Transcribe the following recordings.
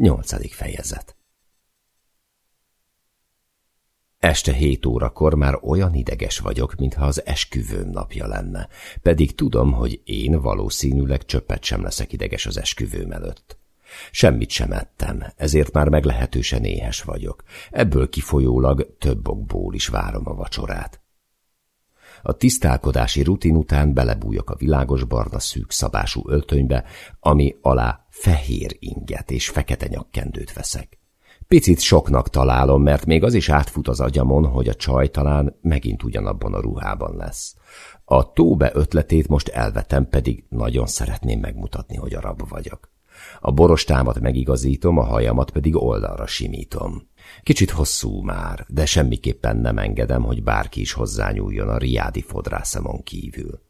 Nyolcadik fejezet Este hét órakor már olyan ideges vagyok, mintha az esküvőm napja lenne, pedig tudom, hogy én valószínűleg csöppet sem leszek ideges az esküvőm előtt. Semmit sem ettem, ezért már meglehetősen éhes vagyok. Ebből kifolyólag több okból is várom a vacsorát. A tisztálkodási rutin után belebújok a világos barna szűk szabású öltönybe, ami alá fehér inget és fekete nyakkendőt veszek. Picit soknak találom, mert még az is átfut az agyamon, hogy a csaj talán megint ugyanabban a ruhában lesz. A tóbe ötletét most elvetem, pedig nagyon szeretném megmutatni, hogy arab vagyok. A borostámat megigazítom, a hajamat pedig oldalra simítom. Kicsit hosszú már, de semmiképpen nem engedem, hogy bárki is hozzányúljon a riádi fodrászamon kívül.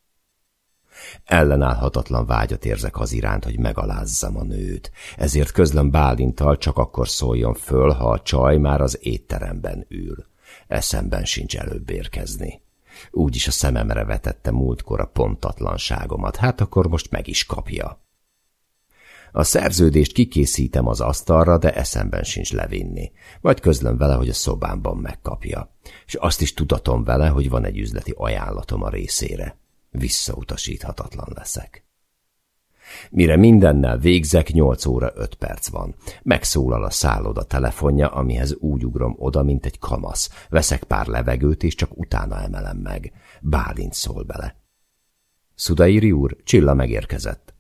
Ellenállhatatlan vágyat érzek az iránt, hogy megalázzam a nőt, ezért közlöm Bálintal csak akkor szóljon föl, ha a csaj már az étteremben ül. Eszemben sincs előbb érkezni. Úgyis a szememre vetette múltkor a pontatlanságomat, hát akkor most meg is kapja. A szerződést kikészítem az asztalra, de eszemben sincs levinni. Majd közlöm vele, hogy a szobámban megkapja. És azt is tudatom vele, hogy van egy üzleti ajánlatom a részére. Visszautasíthatatlan leszek. Mire mindennel végzek, 8 óra 5 perc van. Megszólal a szálloda telefonja, amihez úgy ugrom oda, mint egy kamasz. Veszek pár levegőt, és csak utána emelem meg. Bálint szól bele. Szudairi úr, Csilla megérkezett.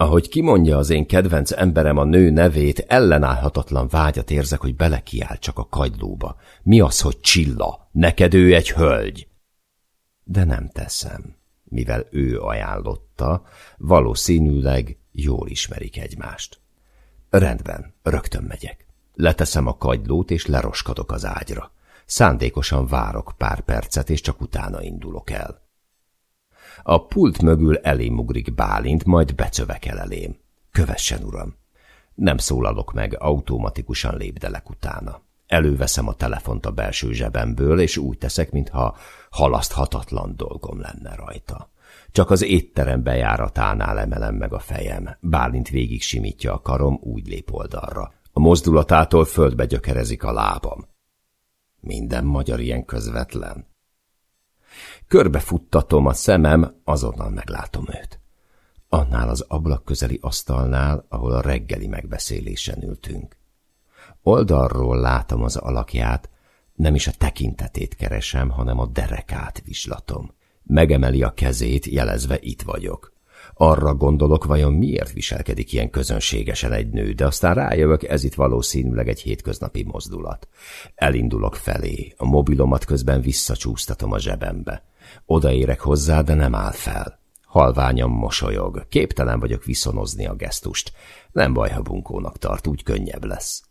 Ahogy kimondja az én kedvenc emberem a nő nevét, ellenállhatatlan vágyat érzek, hogy belekiáll csak a kagylóba. Mi az, hogy Csilla? Neked ő egy hölgy? De nem teszem, mivel ő ajánlotta, valószínűleg jól ismerik egymást. Rendben, rögtön megyek. Leteszem a kagylót, és leroskadok az ágyra. Szándékosan várok pár percet, és csak utána indulok el. A pult mögül elém ugrik Bálint, majd becövekel elém. Kövessen, uram! Nem szólalok meg, automatikusan lépdelek utána. Előveszem a telefont a belső zsebemből, és úgy teszek, mintha halaszthatatlan dolgom lenne rajta. Csak az étterem bejáratánál emelem meg a fejem. Bálint végig simítja a karom, úgy lép oldalra. A mozdulatától földbe gyökerezik a lábam. Minden magyar ilyen közvetlen. Körbefuttatom a szemem, azonnal meglátom őt. Annál az ablak közeli asztalnál, ahol a reggeli megbeszélésen ültünk. Oldalról látom az alakját, nem is a tekintetét keresem, hanem a derekát vislatom. Megemeli a kezét, jelezve itt vagyok. Arra gondolok, vajon miért viselkedik ilyen közönségesen egy nő, de aztán rájövök, ez itt valószínűleg egy hétköznapi mozdulat. Elindulok felé, a mobilomat közben visszacsúsztatom a zsebembe. Odaérek hozzá, de nem áll fel. Halványan mosolyog, képtelen vagyok viszonozni a gesztust. Nem baj, ha bunkónak tart, úgy könnyebb lesz.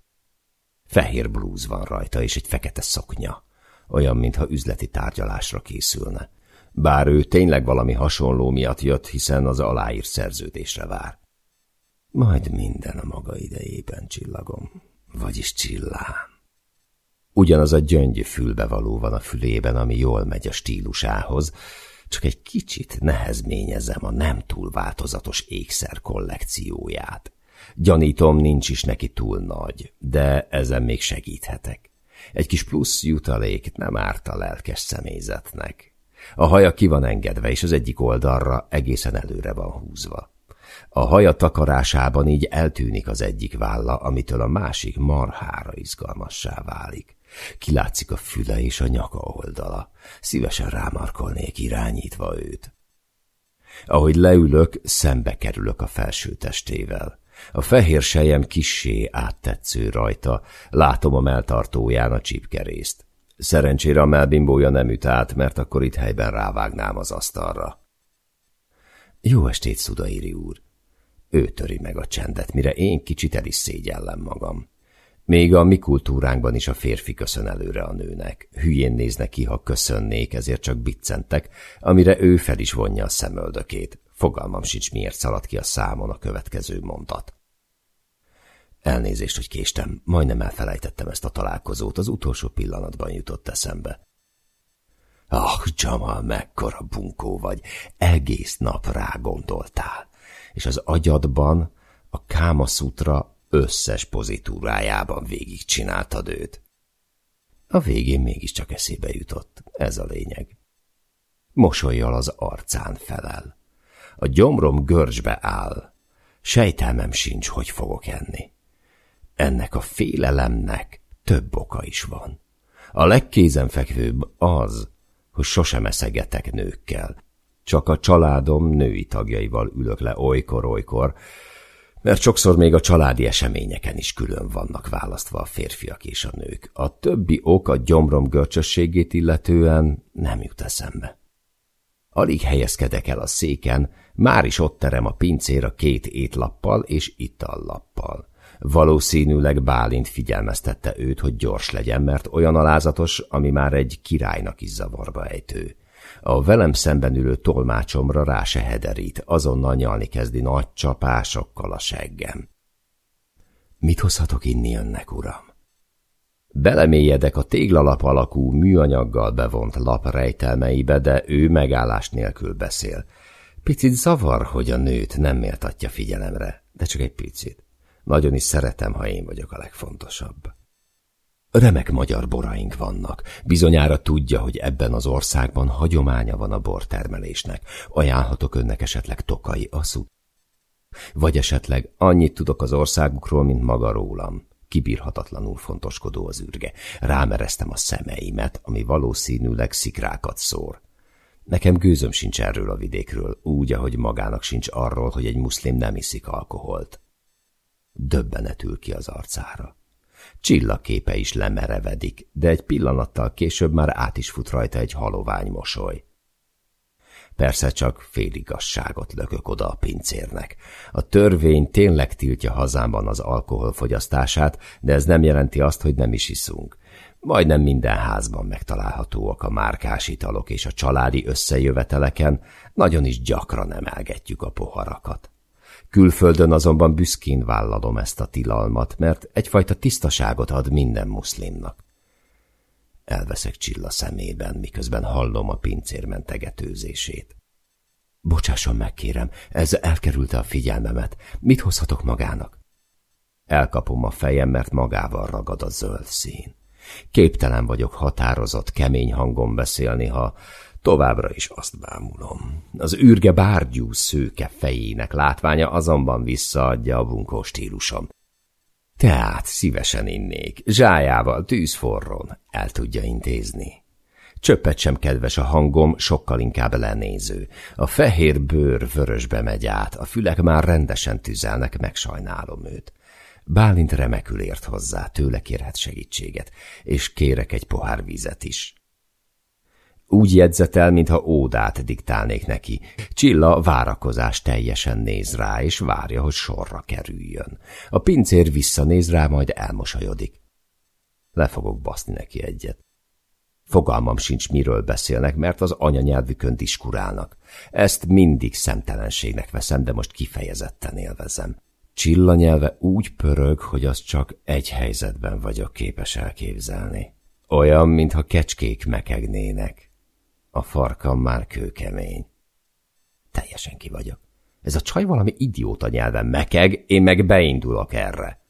Fehér blúz van rajta, és egy fekete szoknya. Olyan, mintha üzleti tárgyalásra készülne. Bár ő tényleg valami hasonló miatt jött, hiszen az aláír szerződésre vár. Majd minden a maga idejében csillagom, vagyis csillám. Ugyanaz a gyöngy fülbevaló van a fülében, ami jól megy a stílusához, csak egy kicsit nehezményezem a nem túl változatos ékszer kollekcióját. Gyanítom, nincs is neki túl nagy, de ezen még segíthetek. Egy kis plusz jutalék nem árt a lelkes személyzetnek. A haja ki van engedve, és az egyik oldalra egészen előre van húzva. A haja takarásában így eltűnik az egyik válla, amitől a másik marhára izgalmassá válik. Kilátszik a füle és a nyaka oldala. Szívesen rámarkolnék irányítva őt. Ahogy leülök, szembe kerülök a felső testével. A fehér sejem kissé áttetsző rajta, látom a melltartóján a csipkerészt. Szerencsére a melbimbója nem üt át, mert akkor itt helyben rávágnám az asztalra. Jó estét, Szudairi úr! Ő töri meg a csendet, mire én kicsit el is szégyellem magam. Még a mi kultúránkban is a férfi köszön előre a nőnek. Hülyén néznek ki, ha köszönnék, ezért csak biccentek, amire ő fel is vonja a szemöldökét. Fogalmam sincs, miért szaladt ki a számon a következő mondat. Elnézést, hogy késtem, majdnem elfelejtettem ezt a találkozót, az utolsó pillanatban jutott eszembe. Ah, Jamal, mekkora bunkó vagy, egész nap rá gondoltál, és az agyadban a Kámaszutra összes pozitúrájában végigcsináltad őt. A végén mégiscsak eszébe jutott. Ez a lényeg. Mosolyjal az arcán felel. A gyomrom görcsbe áll. Sejtelmem sincs, hogy fogok enni. Ennek a félelemnek több oka is van. A legkézenfekvőbb az, hogy sosem eszegetek nőkkel. Csak a családom női tagjaival ülök le olykor-olykor, mert sokszor még a családi eseményeken is külön vannak választva a férfiak és a nők. A többi ok a gyomrom görcsösségét illetően nem jut eszembe. Alig helyezkedek el a széken, már is ott terem a pincér a két étlappal és itallappal. Valószínűleg Bálint figyelmeztette őt, hogy gyors legyen, mert olyan alázatos, ami már egy királynak is zavarba ejtő. A velem szemben ülő tolmácsomra rá se hederít, azonnal nyalni kezdi nagy csapásokkal a seggem. Mit hozhatok inni önnek, uram? Belemélyedek a téglalap alakú műanyaggal bevont lap rejtelmeibe, de ő megállás nélkül beszél. Picit zavar, hogy a nőt nem méltatja figyelemre, de csak egy picit. Nagyon is szeretem, ha én vagyok a legfontosabb. Remek magyar boraink vannak. Bizonyára tudja, hogy ebben az országban hagyománya van a bortermelésnek. Ajánlhatok önnek esetleg tokai aszut? Vagy esetleg annyit tudok az országukról, mint maga rólam. Kibírhatatlanul fontoskodó az űrge. Rámereztem a szemeimet, ami valószínűleg szikrákat szór. Nekem gőzöm sincs erről a vidékről, úgy, ahogy magának sincs arról, hogy egy muszlim nem iszik alkoholt. Döbbenetül ki az arcára. Csillagképe is lemerevedik, de egy pillanattal később már át is fut rajta egy halovány mosoly. Persze csak féligasságot lökök oda a pincérnek. A törvény tényleg tiltja hazámban az alkohol fogyasztását, de ez nem jelenti azt, hogy nem is iszunk. Majdnem minden házban megtalálhatóak a márkás italok és a családi összejöveteleken, nagyon is gyakran emelgetjük a poharakat. Külföldön azonban büszkén vállalom ezt a tilalmat, mert egyfajta tisztaságot ad minden muszlimnak. Elveszek Csilla szemében, miközben hallom a pincér mentegetőzését. Bocsásson meg, kérem, ez elkerülte a figyelmemet. Mit hozhatok magának? Elkapom a fejem, mert magával ragad a zöld szín. Képtelen vagyok határozott, kemény hangon beszélni, ha Továbbra is azt bámulom. Az űrge bárgyú szőke fejének látványa azonban visszaadja a bunkó stílusom. Tehát szívesen innék, zsájával tűzforron el tudja intézni. Csöppet sem kedves a hangom, sokkal inkább lenéző. A fehér bőr vörösbe megy át, a fülek már rendesen tüzelnek, megsajnálom őt. Bálint remekül ért hozzá, tőle kérhet segítséget, és kérek egy pohár vizet is. Úgy jegyzetel, mintha ódát diktálnék neki. Csilla várakozás teljesen néz rá, és várja, hogy sorra kerüljön. A pincér visszanéz rá, majd elmosolyodik. Le fogok baszni neki egyet. Fogalmam sincs, miről beszélnek, mert az anyanyelvükön diskurálnak. Ezt mindig szemtelenségnek veszem, de most kifejezetten élvezem. Csilla nyelve úgy pörög, hogy azt csak egy helyzetben vagyok képes elképzelni. Olyan, mintha kecskék mekegnének. A farkam már kőkemény. Teljesen ki vagyok. Ez a csaj valami idióta nyelven mekeg, én meg beindulok erre.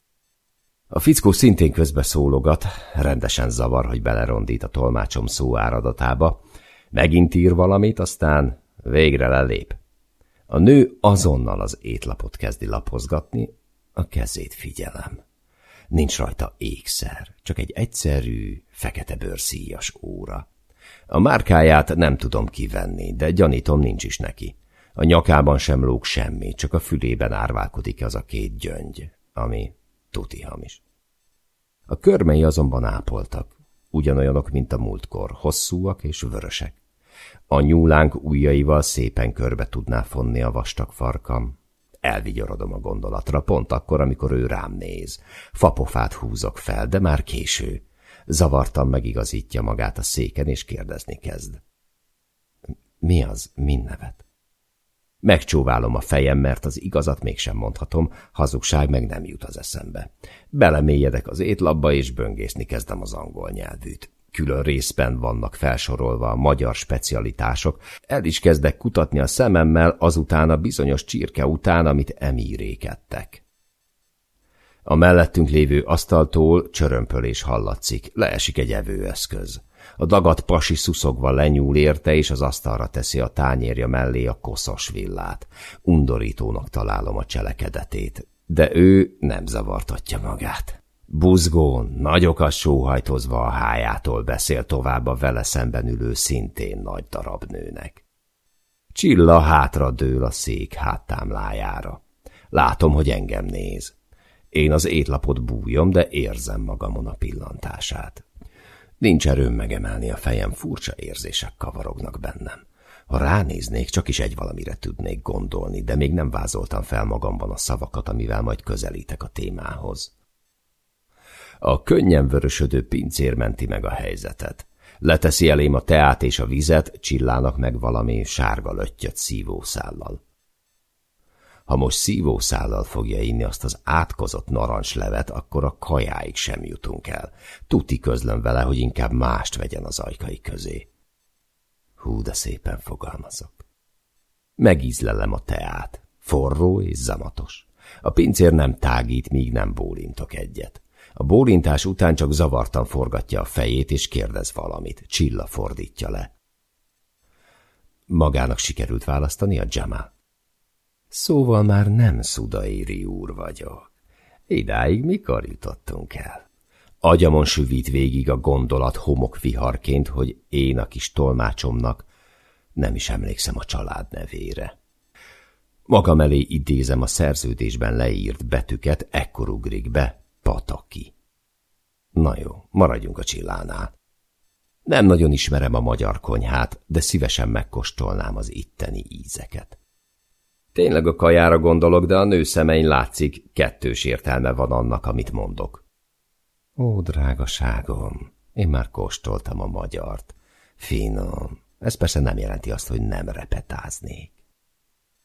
A fickó szintén közbeszólogat, rendesen zavar, hogy belerondít a tolmácsom szó áradatába. Megint ír valamit, aztán végre lelép. A nő azonnal az étlapot kezdi lapozgatni, a kezét figyelem. Nincs rajta ékszer, csak egy egyszerű, fekete bőrszíjas óra. A márkáját nem tudom kivenni, de gyanítom nincs is neki. A nyakában sem lóg semmi, csak a fülében árválkodik az a két gyöngy, ami tuti hamis. A körmei azonban ápoltak, ugyanolyanok, mint a múltkor, hosszúak és vörösek. A nyúlánk ujjaival szépen körbe tudná fonni a vastag farkam. Elvigyorodom a gondolatra, pont akkor, amikor ő rám néz. Fapofát húzok fel, de már késő. Zavartan megigazítja magát a széken, és kérdezni kezd. Mi az? Min nevet? Megcsóválom a fejem, mert az igazat mégsem mondhatom, hazugság meg nem jut az eszembe. Belemélyedek az étlapba, és böngészni kezdem az angol nyelvűt. Külön részben vannak felsorolva a magyar specialitások. El is kezdek kutatni a szememmel azután a bizonyos csirke után, amit emírékedtek. A mellettünk lévő asztaltól csörömpölés hallatszik, leesik egy evőeszköz. A dagat pasi szuszogva lenyúl érte, és az asztalra teszi a tányérja mellé a koszos villát. Undorítónak találom a cselekedetét, de ő nem zavartatja magát. Buzgón, nagyokat sóhajtozva a hájától beszél tovább a vele szemben ülő szintén nagy darab nőnek. Csilla hátra dől a szék háttámlájára. Látom, hogy engem néz. Én az étlapot bújom, de érzem magamon a pillantását. Nincs erőm megemelni a fejem, furcsa érzések kavarognak bennem. Ha ránéznék, csak is egy valamire tudnék gondolni, de még nem vázoltam fel magamban a szavakat, amivel majd közelítek a témához. A könnyen vörösödő pincér menti meg a helyzetet. Leteszi elém a teát és a vizet, csillának meg valami sárga löttyöt szívószállal. Ha most szívószállal fogja inni azt az átkozott narancslevet, akkor a kajáig sem jutunk el. Tuti közlöm vele, hogy inkább mást vegyen az ajkai közé. Hú, de szépen fogalmazok. Megízlelem a teát. Forró és zamatos. A pincér nem tágít, míg nem bólintok egyet. A bólintás után csak zavartan forgatja a fejét, és kérdez valamit. Csilla fordítja le. Magának sikerült választani a Jamal. Szóval már nem Szudaéri úr vagyok. Idáig mikor jutottunk el? Agyamon süvít végig a gondolat homok viharként, hogy én a kis tolmácsomnak nem is emlékszem a család nevére. Magam elé idézem a szerződésben leírt betűket, ekkor ugrik be Pataki. Na jó, maradjunk a csillánál. Nem nagyon ismerem a magyar konyhát, de szívesen megkóstolnám az itteni ízeket. Tényleg a kajára gondolok, de a nő szemein látszik, kettős értelme van annak, amit mondok. Ó, drágaságom, én már kóstoltam a magyart. Finom. Ez persze nem jelenti azt, hogy nem repetáznék.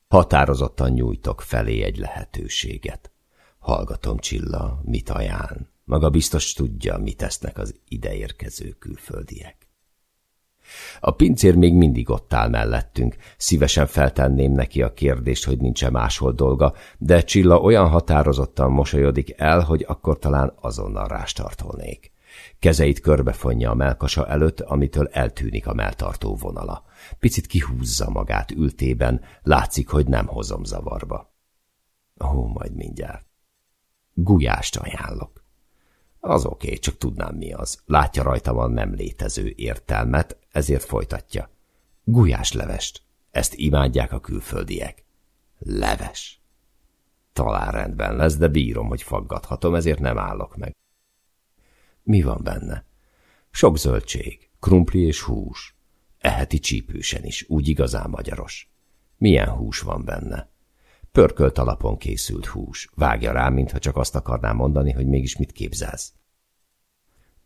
Határozottan nyújtok felé egy lehetőséget. Hallgatom, Csilla, mit ajánl. Maga biztos tudja, mit tesznek az ideérkező külföldiek. A pincér még mindig ott áll mellettünk. Szívesen feltenném neki a kérdést, hogy nincs-e máshol dolga, de Csilla olyan határozottan mosolyodik el, hogy akkor talán azonnal rástartolnék. Kezeit körbefonja a melkasa előtt, amitől eltűnik a melltartó vonala. Picit kihúzza magát ültében, látszik, hogy nem hozom zavarba. Ó, majd mindjárt. Gulyást ajánlok. Az oké, okay, csak tudnám mi az. Látja rajtam a nem létező értelmet, ezért folytatja. Gulyáslevest. Ezt imádják a külföldiek. Leves. Talán rendben lesz, de bírom, hogy faggathatom, ezért nem állok meg. Mi van benne? Sok zöldség, krumpli és hús. Eheti csípősen is, úgy igazán magyaros. Milyen hús van benne? Pörkölt alapon készült hús. Vágja rá, mintha csak azt akarná mondani, hogy mégis mit képzelsz.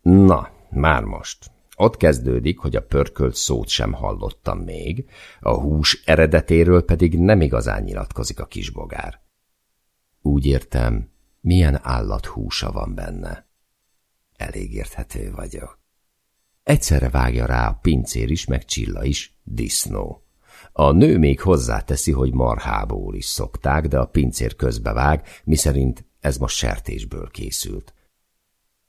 Na, már most. Ott kezdődik, hogy a pörkölt szót sem hallottam még, a hús eredetéről pedig nem igazán nyilatkozik a kisbogár. Úgy értem, milyen állat húsa van benne. Elég érthető vagyok. Egyszerre vágja rá a pincér is, meg Csilla is, disznó. A nő még hozzáteszi, hogy marhából is szokták, de a pincér közbevág, miszerint ez most sertésből készült.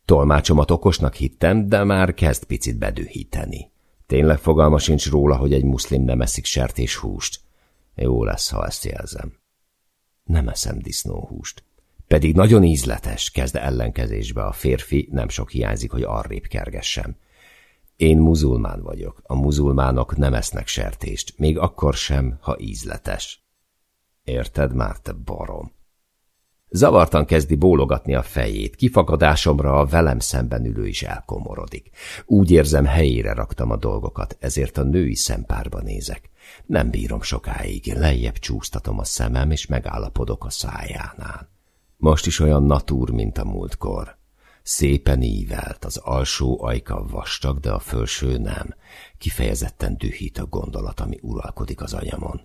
Tolmácsomat okosnak hittem, de már kezd picit bedühíteni. Tényleg fogalma sincs róla, hogy egy muszlim nem eszik sertés húst. Jó lesz, ha ezt jelzem. Nem eszem disznóhúst. Pedig nagyon ízletes, kezd ellenkezésbe a férfi, nem sok hiányzik, hogy arrébb kergessem. Én muzulmán vagyok. A muzulmánok nem esznek sertést, még akkor sem, ha ízletes. Érted már, te barom? Zavartan kezdi bólogatni a fejét, kifakadásomra a velem szemben ülő is elkomorodik. Úgy érzem, helyére raktam a dolgokat, ezért a női szempárba nézek. Nem bírom sokáig, lejjebb csúsztatom a szemem, és megállapodok a szájánál. Most is olyan natúr, mint a múltkor. Szépen ívelt, az alsó ajka vastag, de a felső nem. Kifejezetten dühít a gondolat, ami uralkodik az anyamon.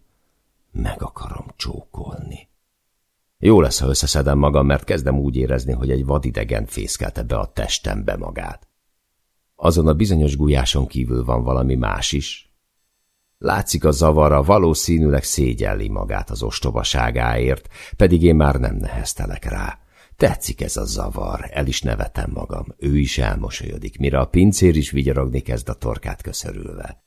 Meg akarom csókolni. Jó lesz, ha összeszedem magam, mert kezdem úgy érezni, hogy egy vadidegen fészkelte be a testembe magát. Azon a bizonyos gulyáson kívül van valami más is. Látszik a zavara, valószínűleg szégyelli magát az ostobaságáért, pedig én már nem neheztelek rá. Tetszik ez a zavar, el is nevetem magam. Ő is elmosolyodik, mire a pincér is vigyorogni kezd a torkát köszörülve.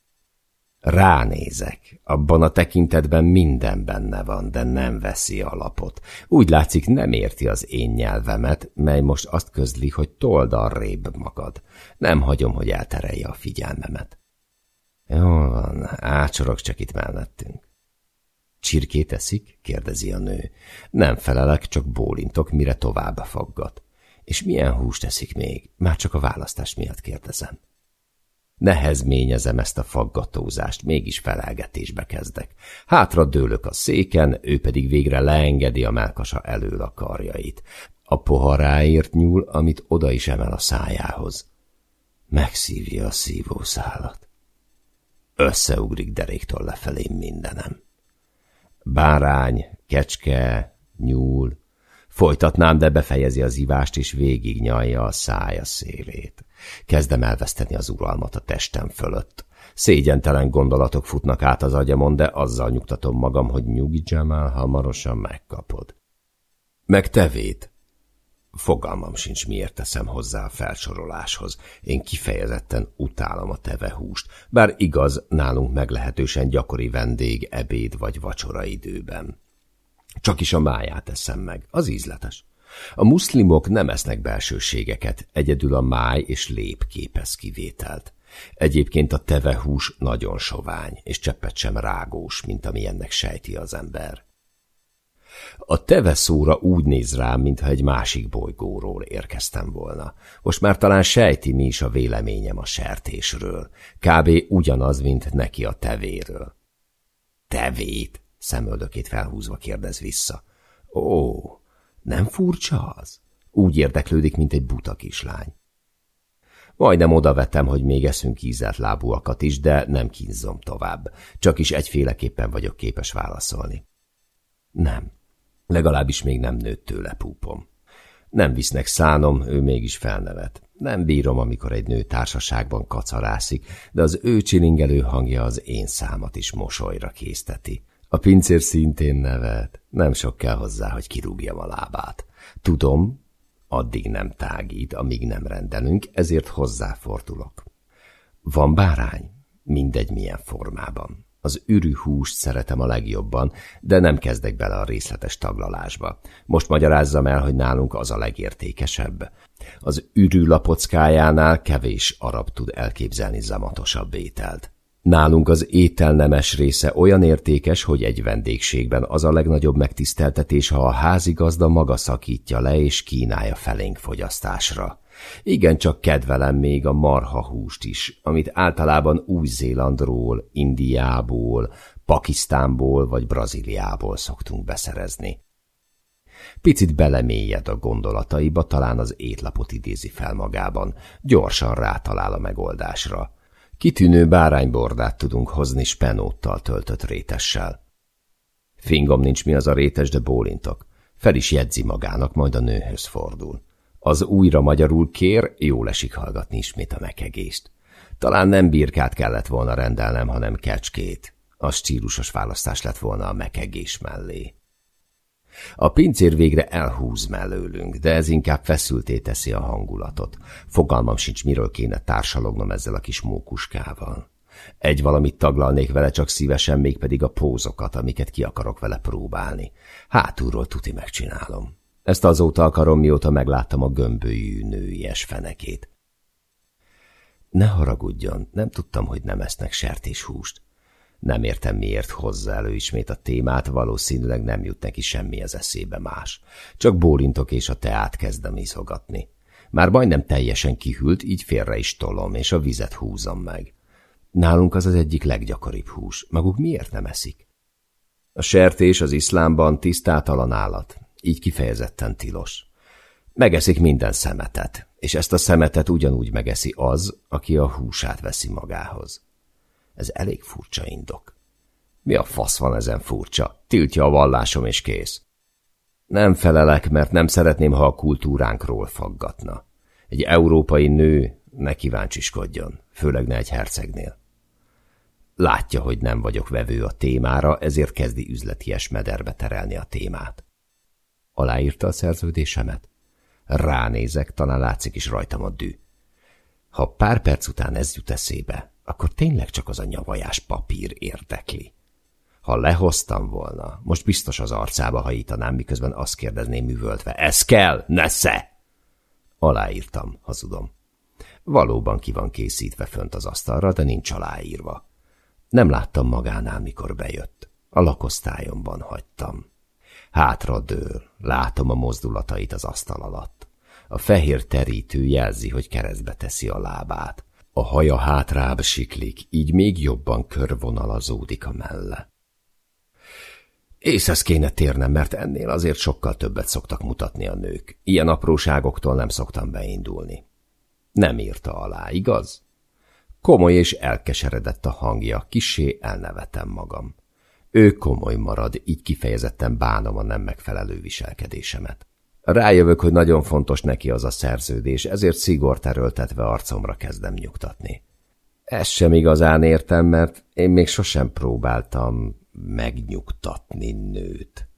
Ránézek. Abban a tekintetben minden benne van, de nem veszi alapot. Úgy látszik, nem érti az én nyelvemet, mely most azt közli, hogy told arrébb magad. Nem hagyom, hogy elterelje a figyelmemet. Jól van, ácsorog csak itt mellettünk. Csirkét eszik? kérdezi a nő. Nem felelek, csak bólintok, mire tovább faggat. És milyen húst eszik még? Már csak a választás miatt kérdezem. Nehezményezem ezt a faggatózást, mégis felelgetésbe kezdek. Hátra dőlök a széken, ő pedig végre leengedi a melkasa elől a karjait. A poharáért nyúl, amit oda is emel a szájához. Megszívja a szívószálat. Összeugrik deréktől lefelé mindenem. Bárány, kecske, nyúl. Folytatnám, de befejezi az ivást, és végig nyalja a szája szélét. Kezdem elveszteni az uralmat a testem fölött. Szégyentelen gondolatok futnak át az agyamon, de azzal nyugtatom magam, hogy nyugi el, hamarosan megkapod. Meg tevét. Fogalmam sincs, miért teszem hozzá a felsoroláshoz. Én kifejezetten utálom a tevehúst, bár igaz, nálunk meglehetősen gyakori vendég ebéd vagy vacsora időben. Csak is a máját eszem meg, az ízletes. A muszlimok nem esznek belsőségeket, egyedül a máj és lép képez kivételt. Egyébként a tevehús nagyon sovány, és cseppet sem rágós, mint ami ennek sejti az ember. A teve szóra úgy néz rám, mintha egy másik bolygóról érkeztem volna. Most már talán sejti, mi is a véleményem a sertésről. Kb. ugyanaz, mint neki a tevéről. Tevét? Szemöldökét felhúzva kérdez vissza. Ó, nem furcsa az? Úgy érdeklődik, mint egy buta kislány. Majdnem odavetem, hogy még eszünk ízelt lábúakat is, de nem kínzom tovább. Csak is egyféleképpen vagyok képes válaszolni. Nem. Legalábbis még nem nőtt tőle púpom. Nem visznek szánom, ő mégis felnevet. Nem bírom, amikor egy nő társaságban kacarászik, de az ő csilingelő hangja az én számat is mosolyra készteti. A pincér szintén nevet. Nem sok kell hozzá, hogy kirúgjam a lábát. Tudom, addig nem tágít, amíg nem rendelünk, ezért hozzáfordulok. Van bárány? Mindegy milyen formában. Az ürű húst szeretem a legjobban, de nem kezdek bele a részletes taglalásba. Most magyarázzam el, hogy nálunk az a legértékesebb. Az ürű lapockájánál kevés arab tud elképzelni zamatosabb ételt. Nálunk az étel nemes része olyan értékes, hogy egy vendégségben az a legnagyobb megtiszteltetés, ha a házigazda maga szakítja le és kínálja felénk fogyasztásra. Igen, csak kedvelem még a marha húst is, amit általában Új-Zélandról, Indiából, Pakisztánból vagy Brazíliából szoktunk beszerezni. Picit belemélyed a gondolataiba, talán az étlapot idézi fel magában, gyorsan rátalál a megoldásra. Kitűnő báránybordát tudunk hozni spenóttal töltött rétessel. Fingom nincs mi az a rétes, de bólintok. Fel is jegyzi magának, majd a nőhöz fordul. Az újra magyarul kér, jól esik hallgatni ismét a mekegést. Talán nem birkát kellett volna rendelnem, hanem kecskét. A stílusos választás lett volna a mekegés mellé. A pincér végre elhúz mellőlünk, de ez inkább feszülté teszi a hangulatot. Fogalmam sincs, miről kéne társalognom ezzel a kis mókuskával. Egy valamit taglalnék vele csak szívesen, mégpedig a pózokat, amiket ki akarok vele próbálni. Hátulról tuti megcsinálom. Ezt azóta akarom, mióta megláttam a gömbölyű nőies fenekét. Ne haragudjon, nem tudtam, hogy nem esznek sertéshúst. Nem értem, miért hozza elő ismét a témát, valószínűleg nem jut neki semmi az eszébe más. Csak bólintok és a teát kezdem iszogatni. Már majdnem teljesen kihűlt, így félre is tolom, és a vizet húzom meg. Nálunk az az egyik leggyakoribb hús. Maguk miért nem eszik? A sertés az iszlámban tisztátalan állat, így kifejezetten tilos. Megeszik minden szemetet, és ezt a szemetet ugyanúgy megeszi az, aki a húsát veszi magához. Ez elég furcsa indok. Mi a fasz van ezen furcsa? Tiltja a vallásom és kész. Nem felelek, mert nem szeretném, ha a kultúránkról faggatna. Egy európai nő ne kíváncsiskodjon, főleg ne egy hercegnél. Látja, hogy nem vagyok vevő a témára, ezért kezdi üzleties mederbe terelni a témát. Aláírta a szerződésemet? Ránézek, talán látszik is rajtam a dű. Ha pár perc után ez jut eszébe, akkor tényleg csak az a nyavajás papír érdekli. Ha lehoztam volna, most biztos az arcába hajítanám, miközben azt kérdezném művöltve, ez kell, nesze! Aláírtam, hazudom. Valóban ki van készítve fönt az asztalra, de nincs aláírva. Nem láttam magánál, mikor bejött. A lakosztályomban hagytam. Hátra dől, látom a mozdulatait az asztal alatt. A fehér terítő jelzi, hogy keresztbe teszi a lábát. A haja hátrább siklik, így még jobban körvonalazódik a melle. Észhez kéne térnem, mert ennél azért sokkal többet szoktak mutatni a nők. Ilyen apróságoktól nem szoktam beindulni. Nem írta alá, igaz? Komoly és elkeseredett a hangja, kisé elnevetem magam. Ő komoly marad, így kifejezetten bánom a nem megfelelő viselkedésemet. Rájövök, hogy nagyon fontos neki az a szerződés, ezért szigort erőltetve arcomra kezdem nyugtatni. Ezt sem igazán értem, mert én még sosem próbáltam megnyugtatni nőt.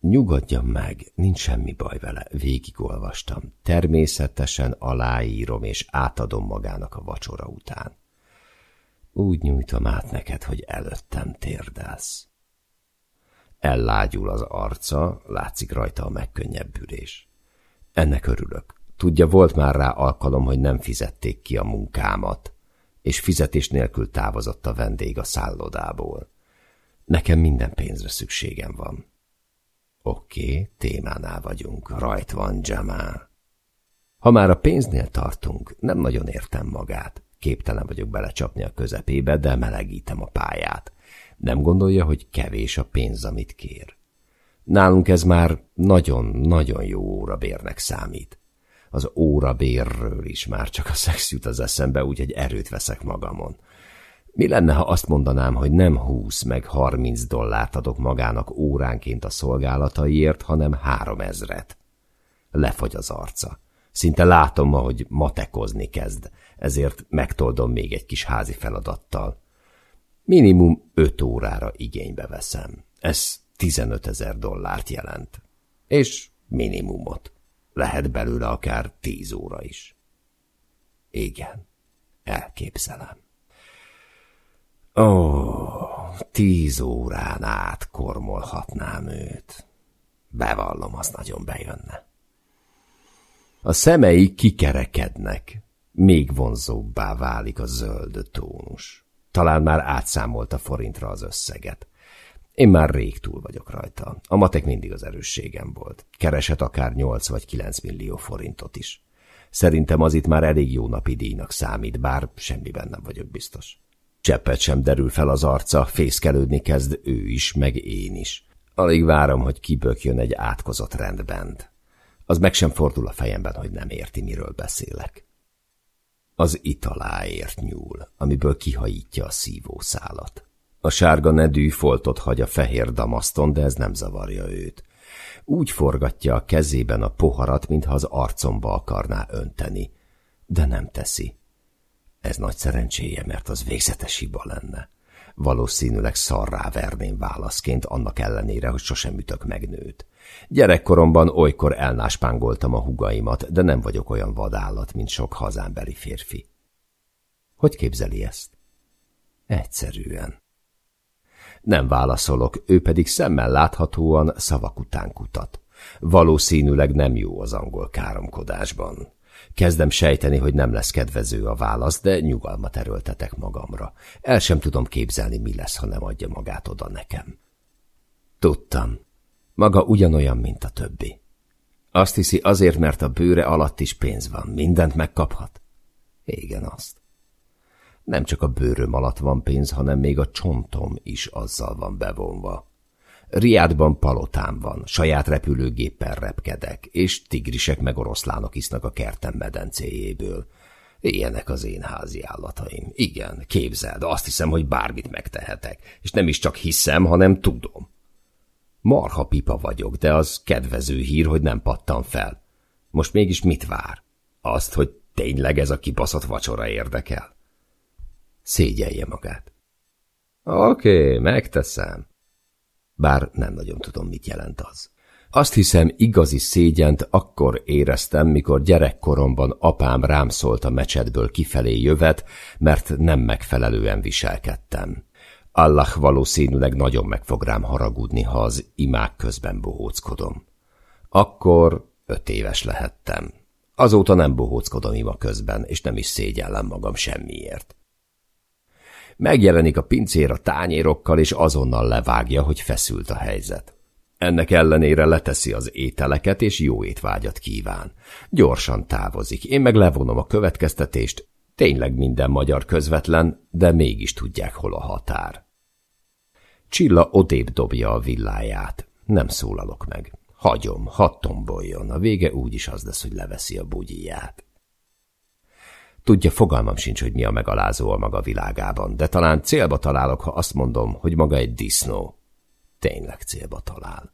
Nyugodjon meg, nincs semmi baj vele, végigolvastam. Természetesen aláírom és átadom magának a vacsora után. Úgy nyújtom át neked, hogy előttem térdelsz. Ellágyul az arca, látszik rajta a megkönnyebbülés. Ennek örülök. Tudja, volt már rá alkalom, hogy nem fizették ki a munkámat, és fizetés nélkül távozott a vendég a szállodából. Nekem minden pénzre szükségem van. Oké, okay, témánál vagyunk, rajt van Jamal. Ha már a pénznél tartunk, nem nagyon értem magát. Képtelen vagyok belecsapni a közepébe, de melegítem a pályát. Nem gondolja, hogy kevés a pénz, amit kér. Nálunk ez már nagyon-nagyon jó órabérnek számít. Az órabérről is már csak a szex jut az eszembe, úgyhogy erőt veszek magamon. Mi lenne, ha azt mondanám, hogy nem 20 meg 30 dollárt adok magának óránként a szolgálataiért, hanem három ezret? Lefogy az arca. Szinte látom ma, hogy matekozni kezd, ezért megtoldom még egy kis házi feladattal. Minimum öt órára igénybe veszem. Ez 15 ezer dollárt jelent. És minimumot. Lehet belőle akár tíz óra is. Igen, elképzelem. Ó, tíz órán át kormolhatnám őt. Bevallom, az nagyon bejönne. A szemei kikerekednek, még vonzóbbá válik a zöld tónus. Talán már átszámolta forintra az összeget. Én már rég túl vagyok rajta. A matek mindig az erősségem volt. Keresett akár 8 vagy 9 millió forintot is. Szerintem az itt már elég jó napi díjnak számít, bár semmiben nem vagyok biztos. Cseppet sem derül fel az arca, fészkelődni kezd ő is, meg én is. Alig várom, hogy kibökjön egy átkozott rendbent. Az meg sem fordul a fejemben, hogy nem érti, miről beszélek. Az italáért nyúl, amiből kihajítja a szívószálat. A sárga nedű foltot hagy a fehér damaszton, de ez nem zavarja őt. Úgy forgatja a kezében a poharat, mintha az arcomba akarná önteni, de nem teszi. Ez nagy szerencséje, mert az végzetes hiba lenne. Valószínűleg szarrá verném válaszként, annak ellenére, hogy sosem ütök meg nőt. Gyerekkoromban olykor elnáspángoltam a hugaimat, de nem vagyok olyan vadállat, mint sok hazámbeli férfi. Hogy képzeli ezt? Egyszerűen. Nem válaszolok, ő pedig szemmel láthatóan szavak után kutat. Valószínűleg nem jó az angol káromkodásban. Kezdem sejteni, hogy nem lesz kedvező a válasz, de nyugalmat erőltetek magamra. El sem tudom képzelni, mi lesz, ha nem adja magát oda nekem. Tudtam. Maga ugyanolyan, mint a többi. Azt hiszi azért, mert a bőre alatt is pénz van, mindent megkaphat? Igen, azt. Nem csak a bőröm alatt van pénz, hanem még a csontom is azzal van bevonva. Riádban palotám van, saját repülőgéppel repkedek, és tigrisek meg oroszlánok isznak a kertem medencéjéből. Ilyenek az én házi állataim. Igen, képzeld, azt hiszem, hogy bármit megtehetek. És nem is csak hiszem, hanem tudom. Marha pipa vagyok, de az kedvező hír, hogy nem pattan fel. Most mégis mit vár? Azt, hogy tényleg ez a kibaszott vacsora érdekel? Szégyelje magát. Oké, megteszem bár nem nagyon tudom, mit jelent az. Azt hiszem, igazi szégyent akkor éreztem, mikor gyerekkoromban apám rám szólt a mecsetből kifelé jövet, mert nem megfelelően viselkedtem. Allah valószínűleg nagyon meg fog rám haragudni, ha az imák közben bohóckodom. Akkor öt éves lehettem. Azóta nem bohóckodom ima közben, és nem is szégyellem magam semmiért. Megjelenik a pincér a tányérokkal, és azonnal levágja, hogy feszült a helyzet. Ennek ellenére leteszi az ételeket, és jó étvágyat kíván. Gyorsan távozik, én meg levonom a következtetést, tényleg minden magyar közvetlen, de mégis tudják, hol a határ. Csilla odébb dobja a villáját. Nem szólalok meg. Hagyom, hadd tomboljon, a vége úgyis az lesz, hogy leveszi a bugyiját. Tudja, fogalmam sincs, hogy mi a megalázó a maga világában, de talán célba találok, ha azt mondom, hogy maga egy disznó. Tényleg célba talál.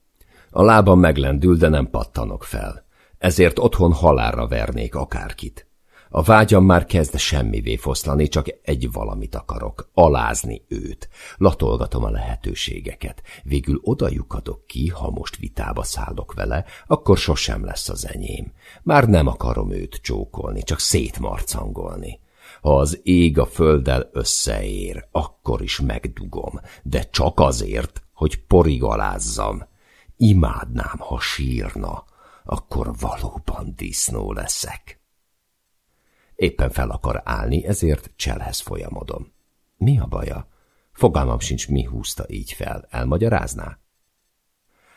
A lábam meglendül, de nem pattanok fel. Ezért otthon halálra vernék akárkit. A vágyam már kezd semmivé foszlani, csak egy valamit akarok, alázni őt. Latolgatom a lehetőségeket. Végül oda lyukadok ki, ha most vitába szállok vele, akkor sosem lesz az enyém. Már nem akarom őt csókolni, csak szétmarcangolni. Ha az ég a földdel összeér, akkor is megdugom, de csak azért, hogy porigalázzam. Imádnám, ha sírna, akkor valóban disznó leszek. Éppen fel akar állni, ezért cselhez folyamodom. Mi a baja? Fogalmam sincs, mi húzta így fel. Elmagyarázná?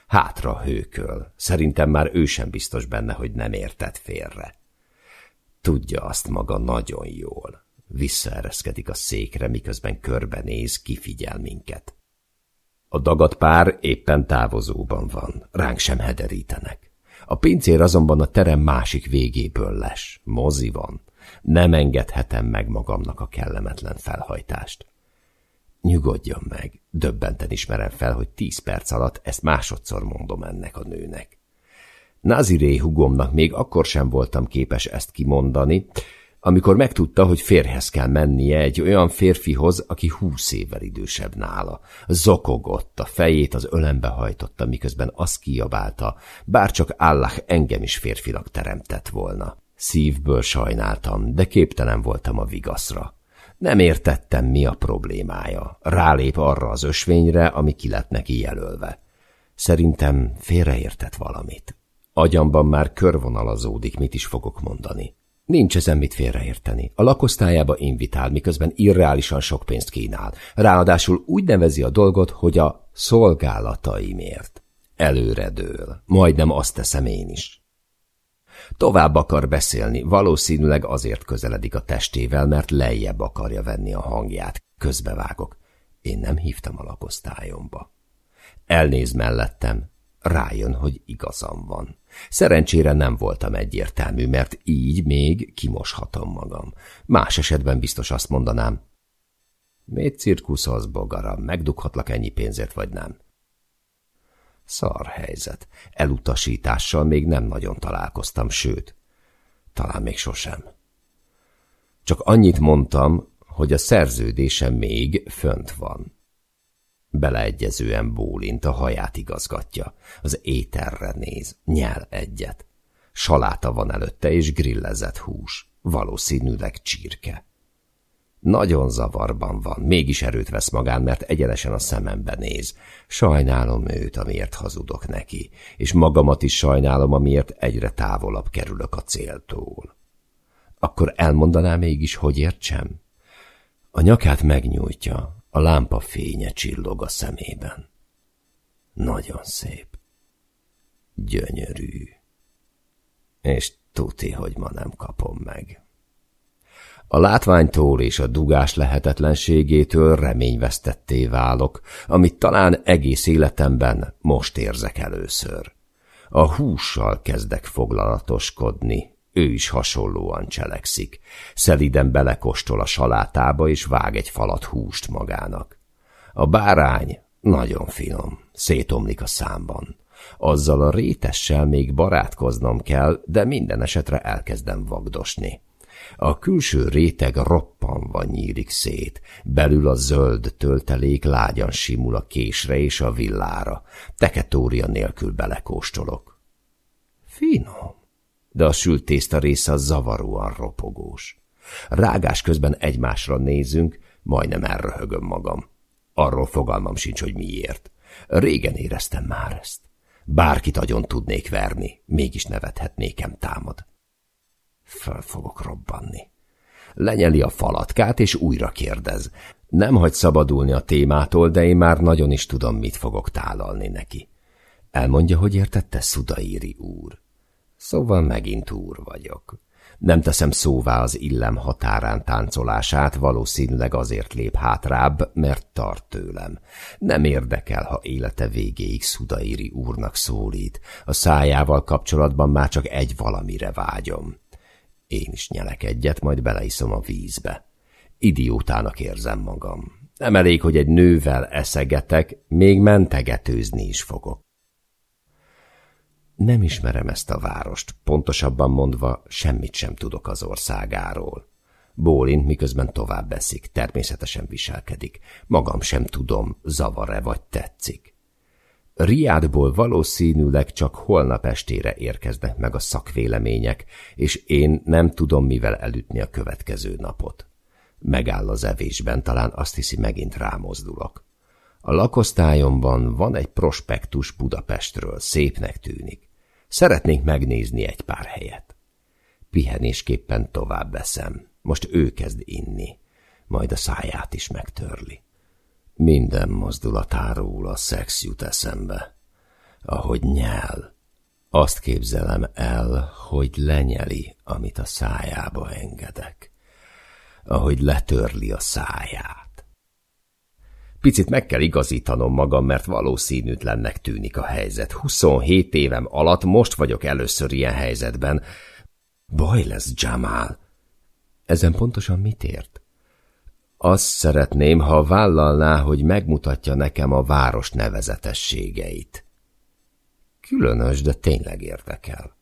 Hátra hőköl. Szerintem már ő sem biztos benne, hogy nem értett félre. Tudja azt maga nagyon jól. Visszaereszkedik a székre, miközben körbenéz, kifigyel minket. A dagat pár éppen távozóban van, ránk sem hederítenek. A pincér azonban a terem másik végéből les, mozi van. Nem engedhetem meg magamnak a kellemetlen felhajtást. Nyugodjon meg, döbbenten ismerem fel, hogy tíz perc alatt ezt másodszor mondom ennek a nőnek. Naziré hugomnak még akkor sem voltam képes ezt kimondani, amikor megtudta, hogy férhez kell mennie egy olyan férfihoz, aki húsz évvel idősebb nála. Zokogott, a fejét az ölembe hajtotta, miközben azt kiabálta, bár csak Allah engem is férfinak teremtett volna. Szívből sajnáltam, de képtelen voltam a vigaszra. Nem értettem, mi a problémája. Rálép arra az ösvényre, ami ki lett neki jelölve. Szerintem félreértett valamit. Agyamban már körvonalazódik, mit is fogok mondani. Nincs ezen mit félreérteni. A lakosztályába invitál, miközben irreálisan sok pénzt kínál. Ráadásul úgy nevezi a dolgot, hogy a szolgálataimért. Előredől. Majdnem azt teszem én is. Tovább akar beszélni, valószínűleg azért közeledik a testével, mert lejjebb akarja venni a hangját. Közbevágok. Én nem hívtam a lakosztályomba. Elnéz mellettem, rájön, hogy igazam van. Szerencsére nem voltam egyértelmű, mert így még kimoshatom magam. Más esetben biztos azt mondanám. Miért cirkuszolsz, bogaram? Megdughatlak ennyi pénzért, vagy nem? Szar helyzet. Elutasítással még nem nagyon találkoztam, sőt, talán még sosem. Csak annyit mondtam, hogy a szerződése még fönt van. Beleegyezően bólint, a haját igazgatja. Az ételre néz, nyel egyet. Saláta van előtte, és grillezett hús. Valószínűleg csirke. Nagyon zavarban van, mégis erőt vesz magán, mert egyenesen a szemembe néz. Sajnálom őt, amiért hazudok neki, és magamat is sajnálom, amiért egyre távolabb kerülök a céltól. Akkor elmondaná mégis, hogy értsem? A nyakát megnyújtja, a lámpa fénye csillog a szemében. Nagyon szép. Gyönyörű. És tuti, hogy ma nem kapom meg. A látványtól és a dugás lehetetlenségétől reményvesztetté válok, amit talán egész életemben most érzek először. A hússal kezdek foglalatoskodni, ő is hasonlóan cselekszik. Szeliden belekostol a salátába, és vág egy falat húst magának. A bárány nagyon finom, szétomlik a számban. Azzal a rétessel még barátkoznom kell, de minden esetre elkezdem vagdosni. A külső réteg roppanva nyílik szét, belül a zöld töltelék lágyan simul a késre és a villára. Teketória nélkül belekóstolok. Finom, de a sült tészta része zavaróan ropogós. Rágás közben egymásra nézünk, majdnem elröhögöm magam. Arról fogalmam sincs, hogy miért. Régen éreztem már ezt. Bárkit agyon tudnék verni, mégis nevethetnékem támad. Föl fogok robbanni. Lenyeli a falatkát, és újra kérdez. Nem hagy szabadulni a témától, de én már nagyon is tudom, mit fogok tálalni neki. Elmondja, hogy értette Szudaíri úr. Szóval megint úr vagyok. Nem teszem szóvá az illem határán táncolását, valószínűleg azért lép hátrább, mert tart tőlem. Nem érdekel, ha élete végéig Szudairi úrnak szólít. A szájával kapcsolatban már csak egy valamire vágyom. Én is nyelek egyet, majd beleiszom a vízbe. Idiótának érzem magam. Nem elég, hogy egy nővel eszegetek, még mentegetőzni is fogok. Nem ismerem ezt a várost, pontosabban mondva semmit sem tudok az országáról. Bólint miközben tovább beszik, természetesen viselkedik. Magam sem tudom, zavar-e vagy tetszik. Riádból valószínűleg csak holnap estére érkeznek meg a szakvélemények, és én nem tudom, mivel elütni a következő napot. Megáll az evésben, talán azt hiszi, megint rámozdulok. A lakosztályomban van egy prospektus Budapestről, szépnek tűnik. Szeretnénk megnézni egy pár helyet. Pihenésképpen tovább veszem. Most ő kezd inni, majd a száját is megtörli. Minden mozdulatáról a szex jut eszembe. Ahogy nyel, azt képzelem el, hogy lenyeli, amit a szájába engedek. Ahogy letörli a száját. Picit meg kell igazítanom magam, mert valószínűtlennek tűnik a helyzet. 27 évem alatt most vagyok először ilyen helyzetben. Baj lesz, Jamal. Ezen pontosan mit ért? Azt szeretném, ha vállalná, hogy megmutatja nekem a város nevezetességeit. Különös, de tényleg érdekel.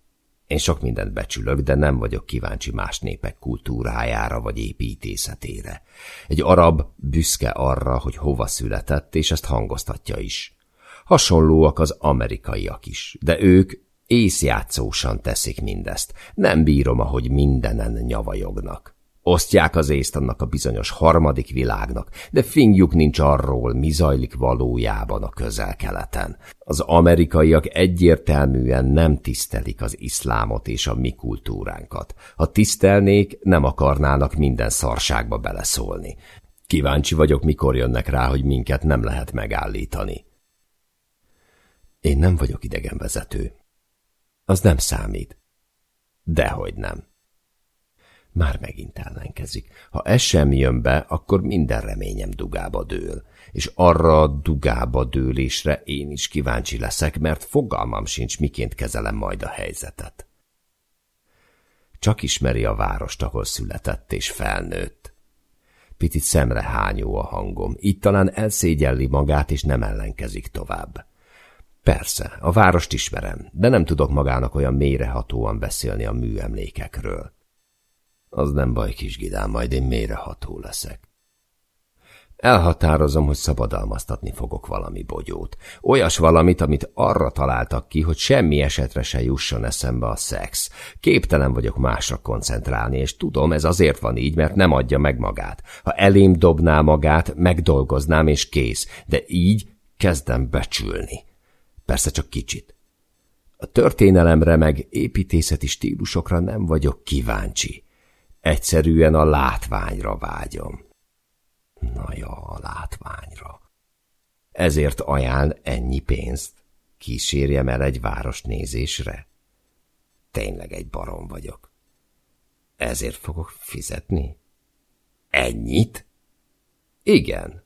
Én sok mindent becsülök, de nem vagyok kíváncsi más népek kultúrájára vagy építészetére. Egy arab büszke arra, hogy hova született, és ezt hangoztatja is. Hasonlóak az amerikaiak is, de ők észjátszósan teszik mindezt. Nem bírom, ahogy mindenen nyavajognak. Osztják az észt annak a bizonyos harmadik világnak, de fingjuk nincs arról, mi zajlik valójában a közel-keleten. Az amerikaiak egyértelműen nem tisztelik az iszlámot és a mi kultúránkat. Ha tisztelnék, nem akarnának minden szarságba beleszólni. Kíváncsi vagyok, mikor jönnek rá, hogy minket nem lehet megállítani. Én nem vagyok idegenvezető. Az nem számít. Dehogy nem. Már megint ellenkezik. Ha ez sem jön be, akkor minden reményem dugába dől. És arra a dugába dőlésre én is kíváncsi leszek, mert fogalmam sincs, miként kezelem majd a helyzetet. Csak ismeri a várost, ahol született és felnőtt. Picit szemre hányó a hangom, így talán elszégyelli magát, és nem ellenkezik tovább. Persze, a várost ismerem, de nem tudok magának olyan mélyrehatóan beszélni a műemlékekről. Az nem baj, kis gidám, majd én mélyreható leszek. Elhatározom, hogy szabadalmaztatni fogok valami bogyót. Olyas valamit, amit arra találtak ki, hogy semmi esetre se jusson eszembe a szex. Képtelen vagyok másra koncentrálni, és tudom, ez azért van így, mert nem adja meg magát. Ha elém dobná magát, megdolgoznám, és kész. De így kezdem becsülni. Persze csak kicsit. A történelemre meg építészeti stílusokra nem vagyok kíváncsi. Egyszerűen a látványra vágyom. Na ja, a látványra. Ezért ajánl ennyi pénzt. Kísérjem el egy város nézésre. Tényleg egy barom vagyok. Ezért fogok fizetni? Ennyit? Igen.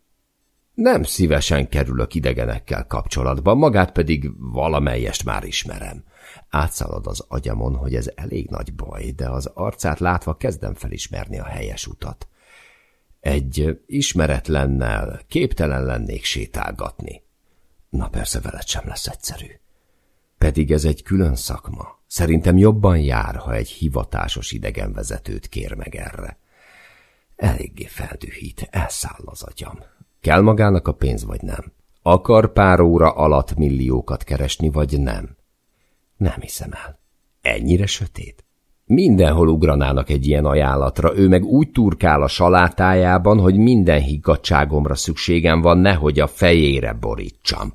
Nem szívesen kerülök idegenekkel kapcsolatba, magát pedig valamelyest már ismerem. Átszalad az agyamon, hogy ez elég nagy baj, de az arcát látva kezdem felismerni a helyes utat. Egy ismeretlennel képtelen lennék sétálgatni. Na persze veled sem lesz egyszerű. Pedig ez egy külön szakma. Szerintem jobban jár, ha egy hivatásos idegenvezetőt kér meg erre. Eléggé feldühít, elszáll az agyam. Kell magának a pénz, vagy nem? Akar pár óra alatt milliókat keresni, vagy nem? Nem hiszem el. Ennyire sötét? Mindenhol ugranának egy ilyen ajánlatra, ő meg úgy turkál a salátájában, hogy minden higgadságomra szükségem van, nehogy a fejére borítsam.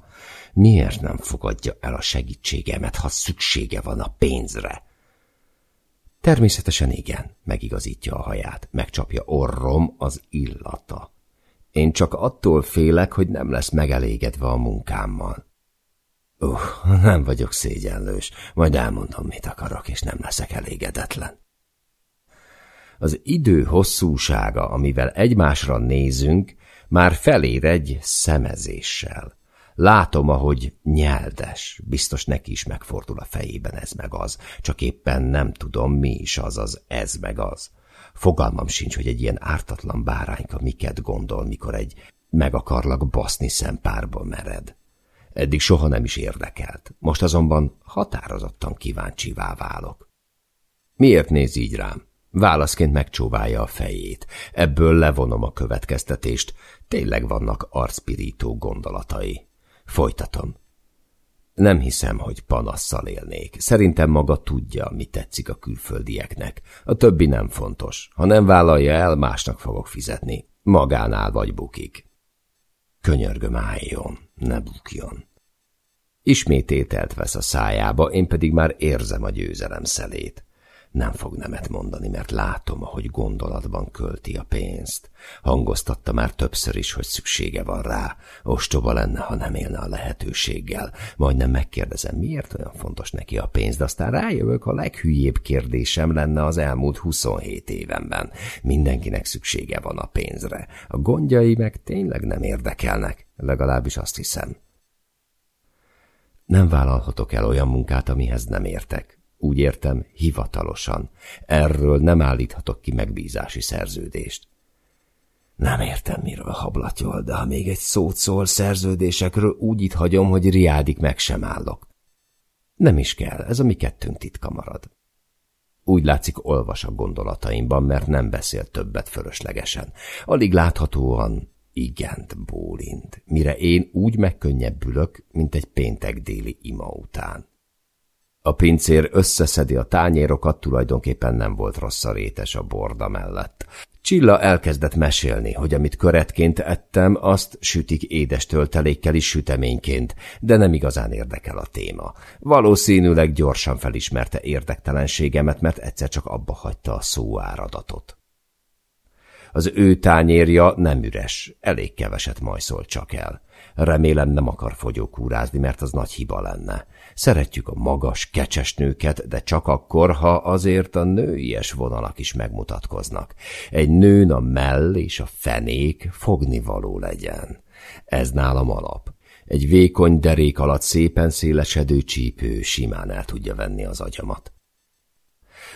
Miért nem fogadja el a segítségemet, ha szüksége van a pénzre? Természetesen igen, megigazítja a haját, megcsapja orrom az illata. Én csak attól félek, hogy nem lesz megelégedve a munkámmal. Uh, nem vagyok szégyenlős, majd elmondom, mit akarok, és nem leszek elégedetlen. Az idő hosszúsága, amivel egymásra nézünk, már felér egy szemezéssel. Látom, ahogy nyeldes, biztos neki is megfordul a fejében ez meg az, csak éppen nem tudom, mi is az az ez meg az. Fogalmam sincs, hogy egy ilyen ártatlan bárányka miket gondol, mikor egy meg akarlak baszni szempárba mered. Eddig soha nem is érdekelt, most azonban határozottan kíváncsivá válok. Miért néz így rám? Válaszként megcsóválja a fejét. Ebből levonom a következtetést. Tényleg vannak arcpirító gondolatai. Folytatom. Nem hiszem, hogy panasszal élnék. Szerintem maga tudja, mi tetszik a külföldieknek. A többi nem fontos. Ha nem vállalja el, másnak fogok fizetni. Magánál vagy bukik. Könyörgöm álljon, ne bukjon. Ismét ételt vesz a szájába, én pedig már érzem a győzelem szelét. Nem fog nemet mondani, mert látom, ahogy gondolatban költi a pénzt. Hangoztatta már többször is, hogy szüksége van rá. Ostoba lenne, ha nem élne a lehetőséggel. Majdnem megkérdezem, miért olyan fontos neki a pénz, de aztán rájövök, a leghülyébb kérdésem lenne az elmúlt 27 évenben. Mindenkinek szüksége van a pénzre. A gondjai meg tényleg nem érdekelnek, legalábbis azt hiszem. Nem vállalhatok el olyan munkát, amihez nem értek. Úgy értem, hivatalosan. Erről nem állíthatok ki megbízási szerződést. Nem értem, miről hablatjol, de ha még egy szót szól szerződésekről, úgy itt hagyom, hogy riádik meg sem állok. Nem is kell, ez a mi kettőnk titka marad. Úgy látszik, olvas a gondolataimban, mert nem beszél többet fölöslegesen. Alig láthatóan igent bólint, mire én úgy megkönnyebbülök, mint egy péntek déli ima után. A pincér összeszedi a tányérokat, tulajdonképpen nem volt rossz a rétes a borda mellett. Csilla elkezdett mesélni, hogy amit köretként ettem, azt sütik édes töltelékkel is süteményként, de nem igazán érdekel a téma. Valószínűleg gyorsan felismerte érdektelenségemet, mert egyszer csak abba hagyta a szóáradatot. Az ő tányérja nem üres, elég keveset majszol csak el. Remélem nem akar fogyókúrázni, mert az nagy hiba lenne. Szeretjük a magas, kecses nőket, de csak akkor, ha azért a nőies vonalak is megmutatkoznak. Egy nőn a mell és a fenék fognivaló legyen. Ez nálam alap. Egy vékony derék alatt szépen szélesedő csípő simán el tudja venni az agyamat.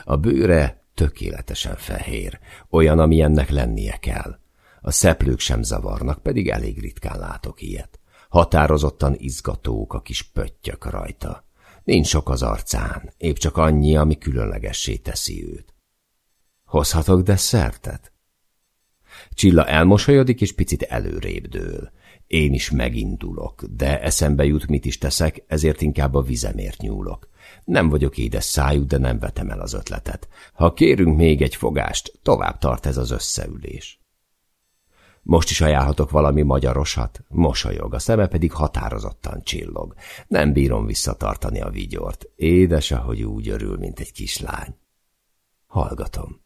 A bőre tökéletesen fehér, olyan, amilyennek lennie kell. A szeplők sem zavarnak, pedig elég ritkán látok ilyet. Határozottan izgatók a kis pöttyök rajta. Nincs sok az arcán, épp csak annyi, ami különlegessé teszi őt. Hozhatok desszertet? Csilla elmosolyodik, és picit előrébb dől. Én is megindulok, de eszembe jut, mit is teszek, ezért inkább a vizemért nyúlok. Nem vagyok édes szájú, de nem vetem el az ötletet. Ha kérünk még egy fogást, tovább tart ez az összeülés. Most is ajánlhatok valami magyarosat? Mosolyog, a szeme pedig határozottan csillog. Nem bírom visszatartani a vigyort. Édes, ahogy úgy örül, mint egy kislány. Hallgatom.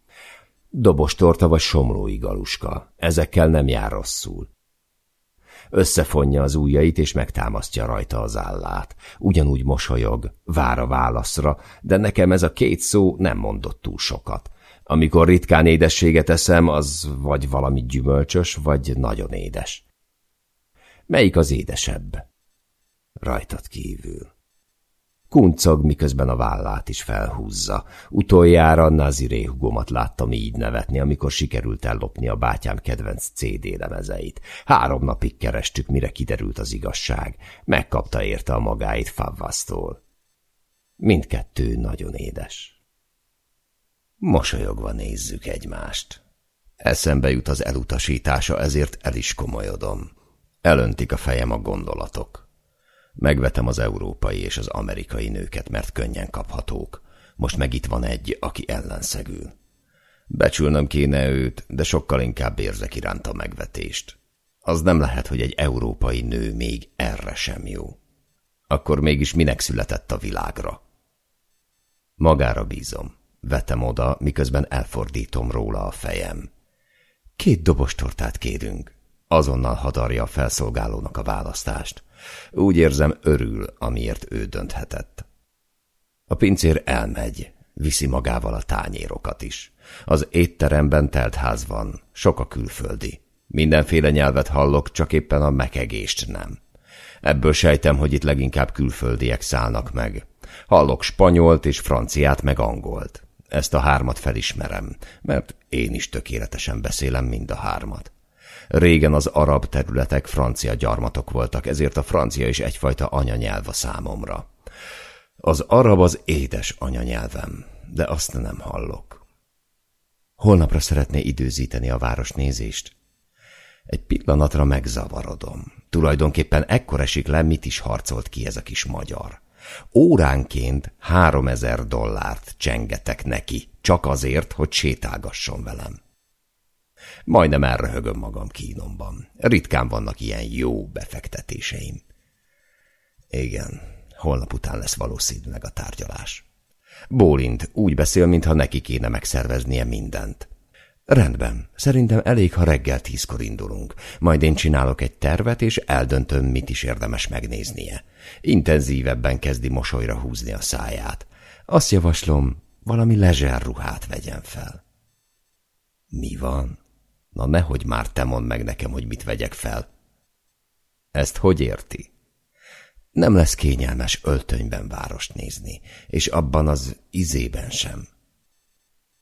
Dobostorta vagy somlói galuska. Ezekkel nem jár rosszul. Összefonja az ujjait, és megtámasztja rajta az állát. Ugyanúgy mosolyog, vár a válaszra, de nekem ez a két szó nem mondott túl sokat. Amikor ritkán édességet eszem, az vagy valami gyümölcsös, vagy nagyon édes. Melyik az édesebb? Rajtad kívül. Kuncog, miközben a vállát is felhúzza. Utoljára Naziré hugomat láttam így nevetni, amikor sikerült ellopni a bátyám kedvenc CD lemezeit. Három napig kerestük, mire kiderült az igazság. Megkapta érte a magáit Favvasztól. Mindkettő nagyon édes. Mosolyogva nézzük egymást. Eszembe jut az elutasítása, ezért el is komolyodom. Elöntik a fejem a gondolatok. Megvetem az európai és az amerikai nőket, mert könnyen kaphatók. Most meg itt van egy, aki ellenszegül. Becsülnöm kéne őt, de sokkal inkább érzek iránta megvetést. Az nem lehet, hogy egy európai nő még erre sem jó. Akkor mégis minek született a világra? Magára bízom. Vetem oda, miközben elfordítom róla a fejem. Két dobos tortát kérünk. Azonnal hadarja a felszolgálónak a választást. Úgy érzem, örül, amiért ő dönthetett. A pincér elmegy, viszi magával a tányérokat is. Az étteremben telt ház van, sok a külföldi. Mindenféle nyelvet hallok, csak éppen a mekegést nem. Ebből sejtem, hogy itt leginkább külföldiek szállnak meg. Hallok spanyolt és franciát meg angolt. Ezt a hármat felismerem, mert én is tökéletesen beszélem mind a hármat. Régen az arab területek francia gyarmatok voltak, ezért a francia is egyfajta anyanyelv a számomra. Az arab az édes anyanyelvem, de azt nem hallok. Holnapra szeretné időzíteni a városnézést? Egy pillanatra megzavarodom. Tulajdonképpen ekkor esik le, mit is harcolt ki ez a kis magyar. Óránként háromezer dollárt csengetek neki, csak azért, hogy sétálgasson velem. Majdnem elröhögöm magam kínomban. Ritkán vannak ilyen jó befektetéseim. Igen, holnap után lesz valószínűleg a tárgyalás. Bólint úgy beszél, mintha neki kéne megszerveznie mindent. Rendben, szerintem elég, ha reggel tízkor indulunk. Majd én csinálok egy tervet, és eldöntöm, mit is érdemes megnéznie. Intenzívebben kezdi mosolyra húzni a száját. Azt javaslom, valami lezser ruhát vegyen fel. Mi van? Na nehogy már te mondd meg nekem, hogy mit vegyek fel. Ezt hogy érti? Nem lesz kényelmes öltönyben várost nézni, és abban az izében sem.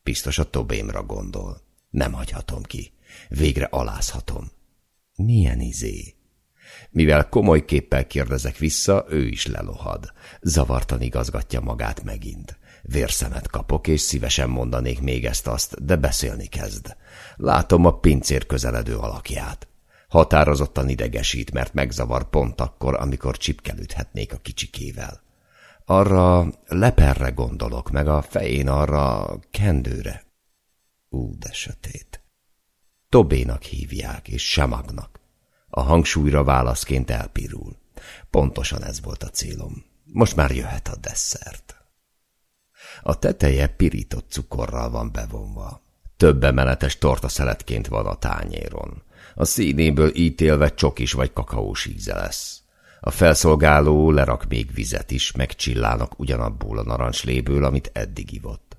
Biztos a Tobémra gondol. Nem hagyhatom ki. Végre alázhatom. Milyen izé? Mivel komoly képpel kérdezek vissza, ő is lelohad. Zavartan igazgatja magát megint. Vérszemet kapok, és szívesen mondanék még ezt-azt, de beszélni kezd. Látom a pincér közeledő alakját. Határozottan idegesít, mert megzavar pont akkor, amikor csipkelődhetnék a kicsikével. Arra leperre gondolok, meg a fején arra kendőre. Ú, de sötét. Tobénak hívják, és Samagnak. A hangsúlyra válaszként elpirul. Pontosan ez volt a célom. Most már jöhet a desszert. A teteje pirított cukorral van bevonva. Több emeletes tortaszeletként van a tányéron. A színéből ítélve csokis vagy kakaós íze lesz. A felszolgáló lerak még vizet is, meg csillának ugyanabból a narancsléből, amit eddig ivott.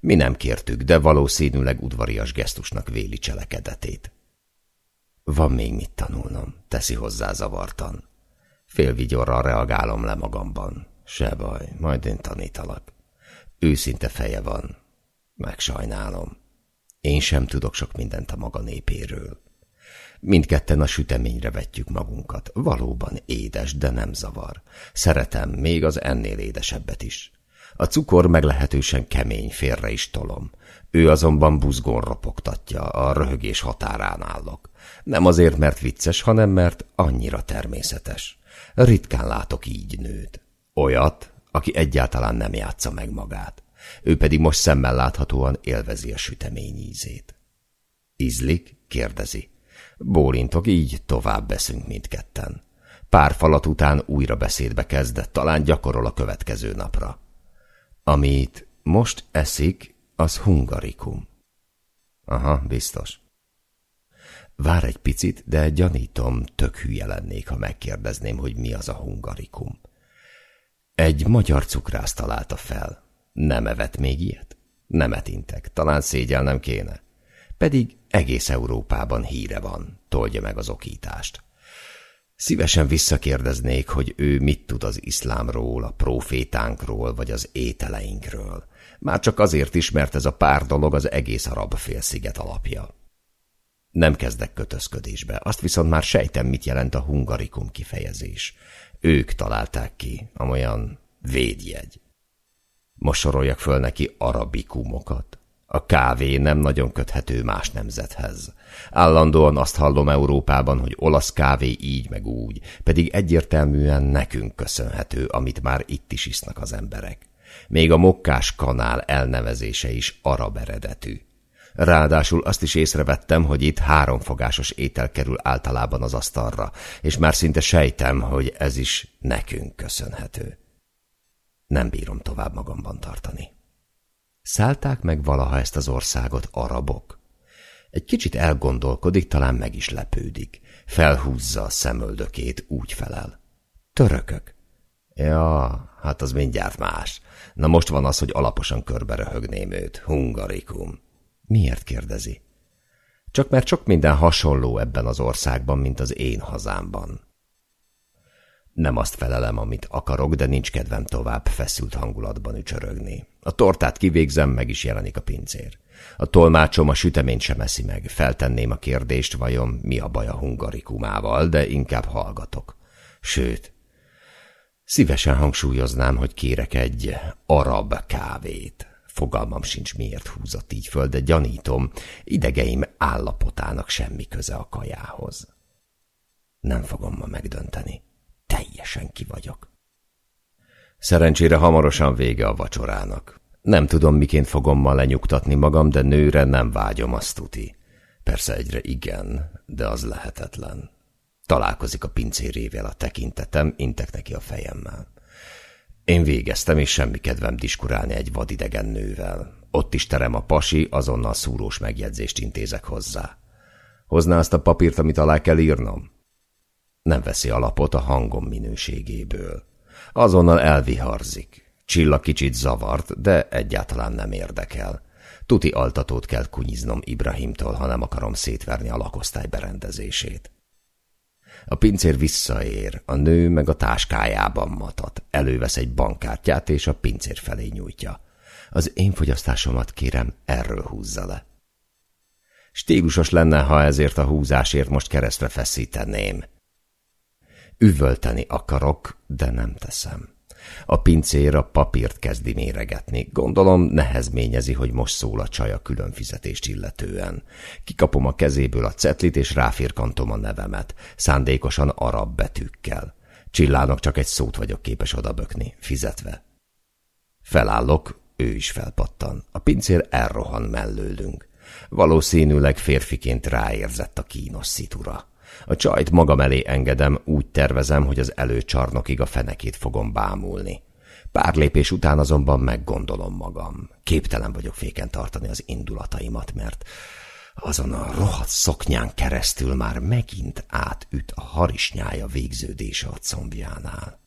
Mi nem kértük, de valószínűleg udvarias gesztusnak véli cselekedetét. Van még mit tanulnom, teszi hozzá zavartan. Félvigyorral reagálom le magamban. Se baj, majd én tanítalak. Őszinte feje van. Megsajnálom. Én sem tudok sok mindent a maga népéről. Mindketten a süteményre vetjük magunkat. Valóban édes, de nem zavar. Szeretem még az ennél édesebbet is. A cukor meglehetősen kemény, félre is tolom. Ő azonban buzgón ropogtatja, a röhögés határán állok. Nem azért, mert vicces, hanem mert annyira természetes. Ritkán látok így nőt. Olyat, aki egyáltalán nem játsza meg magát. Ő pedig most szemmel láthatóan élvezi a sütemény ízét. Ízlik? kérdezi. Bólintok, így tovább beszünk mindketten. Pár falat után újra beszédbe kezdett, talán gyakorol a következő napra. Amit most eszik, az hungarikum. Aha, biztos. Vár egy picit, de gyanítom, tök hülye lennék, ha megkérdezném, hogy mi az a hungarikum. Egy magyar cukrász találta fel. Nem evett még ilyet? Nem etintek, talán szégyelnem kéne. Pedig egész Európában híre van, tolja meg az okítást. Szívesen visszakérdeznék, hogy ő mit tud az iszlámról, a profétánkról, vagy az ételeinkről. Már csak azért is, mert ez a pár dolog az egész arab félsziget alapja. Nem kezdek kötözködésbe, azt viszont már sejtem, mit jelent a hungarikum kifejezés. Ők találták ki, amolyan védjegy. Most soroljak föl neki arabikumokat. A kávé nem nagyon köthető más nemzethez. Állandóan azt hallom Európában, hogy olasz kávé így meg úgy, pedig egyértelműen nekünk köszönhető, amit már itt is isznak az emberek. Még a mokkás kanál elnevezése is arab eredetű. Ráadásul azt is észrevettem, hogy itt háromfogásos étel kerül általában az asztalra, és már szinte sejtem, hogy ez is nekünk köszönhető. Nem bírom tovább magamban tartani. Szállták meg valaha ezt az országot arabok? Egy kicsit elgondolkodik, talán meg is lepődik. Felhúzza a szemöldökét, úgy felel. Törökök. Ja, hát az mindjárt más. Na most van az, hogy alaposan körbe röhögném őt. Hungarikum. Miért kérdezi? Csak mert sok minden hasonló ebben az országban, mint az én hazámban. Nem azt felelem, amit akarok, de nincs kedvem tovább feszült hangulatban ücsörögni. A tortát kivégzem, meg is jelenik a pincér. A tolmácsom a süteményt sem eszi meg. Feltenném a kérdést, vajon mi a baj a hungarikumával, de inkább hallgatok. Sőt, szívesen hangsúlyoznám, hogy kérek egy arab kávét. Fogalmam sincs, miért húzott így föl, de gyanítom, idegeim állapotának semmi köze a kajához. Nem fogom ma megdönteni. Teljesen ki vagyok. Szerencsére hamarosan vége a vacsorának. Nem tudom, miként fogom ma lenyugtatni magam, de nőre nem vágyom, azt tuti. Persze egyre igen, de az lehetetlen. Találkozik a pincérével a tekintetem, intek neki a fejemmel. Én végeztem, és semmi kedvem diskurálni egy vadidegen nővel. Ott is terem a pasi, azonnal szúrós megjegyzést intézek hozzá. Hozná azt a papírt, amit alá kell írnom? Nem veszi alapot a hangom minőségéből. Azonnal elviharzik. Csilla kicsit zavart, de egyáltalán nem érdekel. Tuti altatót kell kunyiznom Ibrahimtól, ha nem akarom szétverni a lakosztály berendezését. A pincér visszaér, a nő meg a táskájában matat. Elővesz egy bankkártyát, és a pincér felé nyújtja. Az én fogyasztásomat kérem, erről húzza le. Stílusos lenne, ha ezért a húzásért most keresztre feszíteném. Üvölteni akarok, de nem teszem. A pincér a papírt kezdi méregetni. Gondolom nehezményezi, hogy most szól a csaj a különfizetést illetően. Kikapom a kezéből a cetlit, és ráfirkantom a nevemet, szándékosan arab betűkkel. Csillának csak egy szót vagyok képes odabökni, fizetve. Felállok, ő is felpattan. A pincér elrohan mellőlünk. Valószínűleg férfiként ráérzett a kínos szitura. A csajt magam elé engedem, úgy tervezem, hogy az előcsarnokig a fenekét fogom bámulni. Pár lépés után azonban meggondolom magam. Képtelen vagyok féken tartani az indulataimat, mert azon a rohadt szoknyán keresztül már megint átüt a harisnyája végződése a combjánál.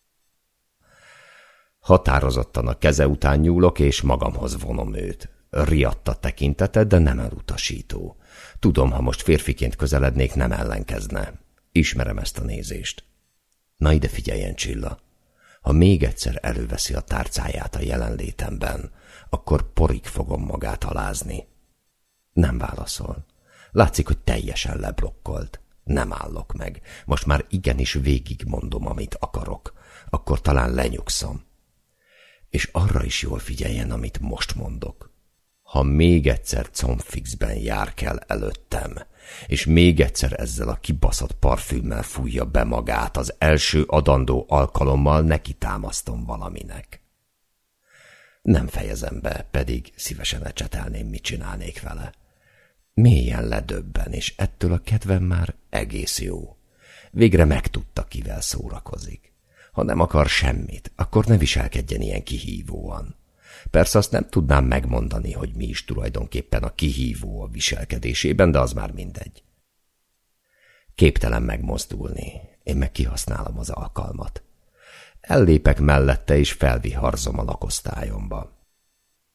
Határozottan a keze után nyúlok, és magamhoz vonom őt. Riadt a tekintete, de nem elutasító. Tudom, ha most férfiként közelednék, nem ellenkezne. Ismerem ezt a nézést. Na ide figyeljen, Csilla. Ha még egyszer előveszi a tárcáját a jelenlétemben, akkor porig fogom magát alázni. Nem válaszol. Látszik, hogy teljesen leblokkolt. Nem állok meg. Most már igenis végigmondom, amit akarok. Akkor talán lenyugszom. És arra is jól figyeljen, amit most mondok ha még egyszer combfixben jár kell előttem, és még egyszer ezzel a kibaszott parfümmel fújja be magát, az első adandó alkalommal neki támasztom valaminek. Nem fejezem be, pedig szívesen ecsetelném, mit csinálnék vele. Mélyen ledöbben, és ettől a kedvem már egész jó. Végre megtudta, kivel szórakozik. Ha nem akar semmit, akkor ne viselkedjen ilyen kihívóan. Persze azt nem tudnám megmondani, hogy mi is tulajdonképpen a kihívó a viselkedésében, de az már mindegy. Képtelen megmozdulni, én meg kihasználom az alkalmat. Ellépek mellette, és felviharzom a lakosztályomba.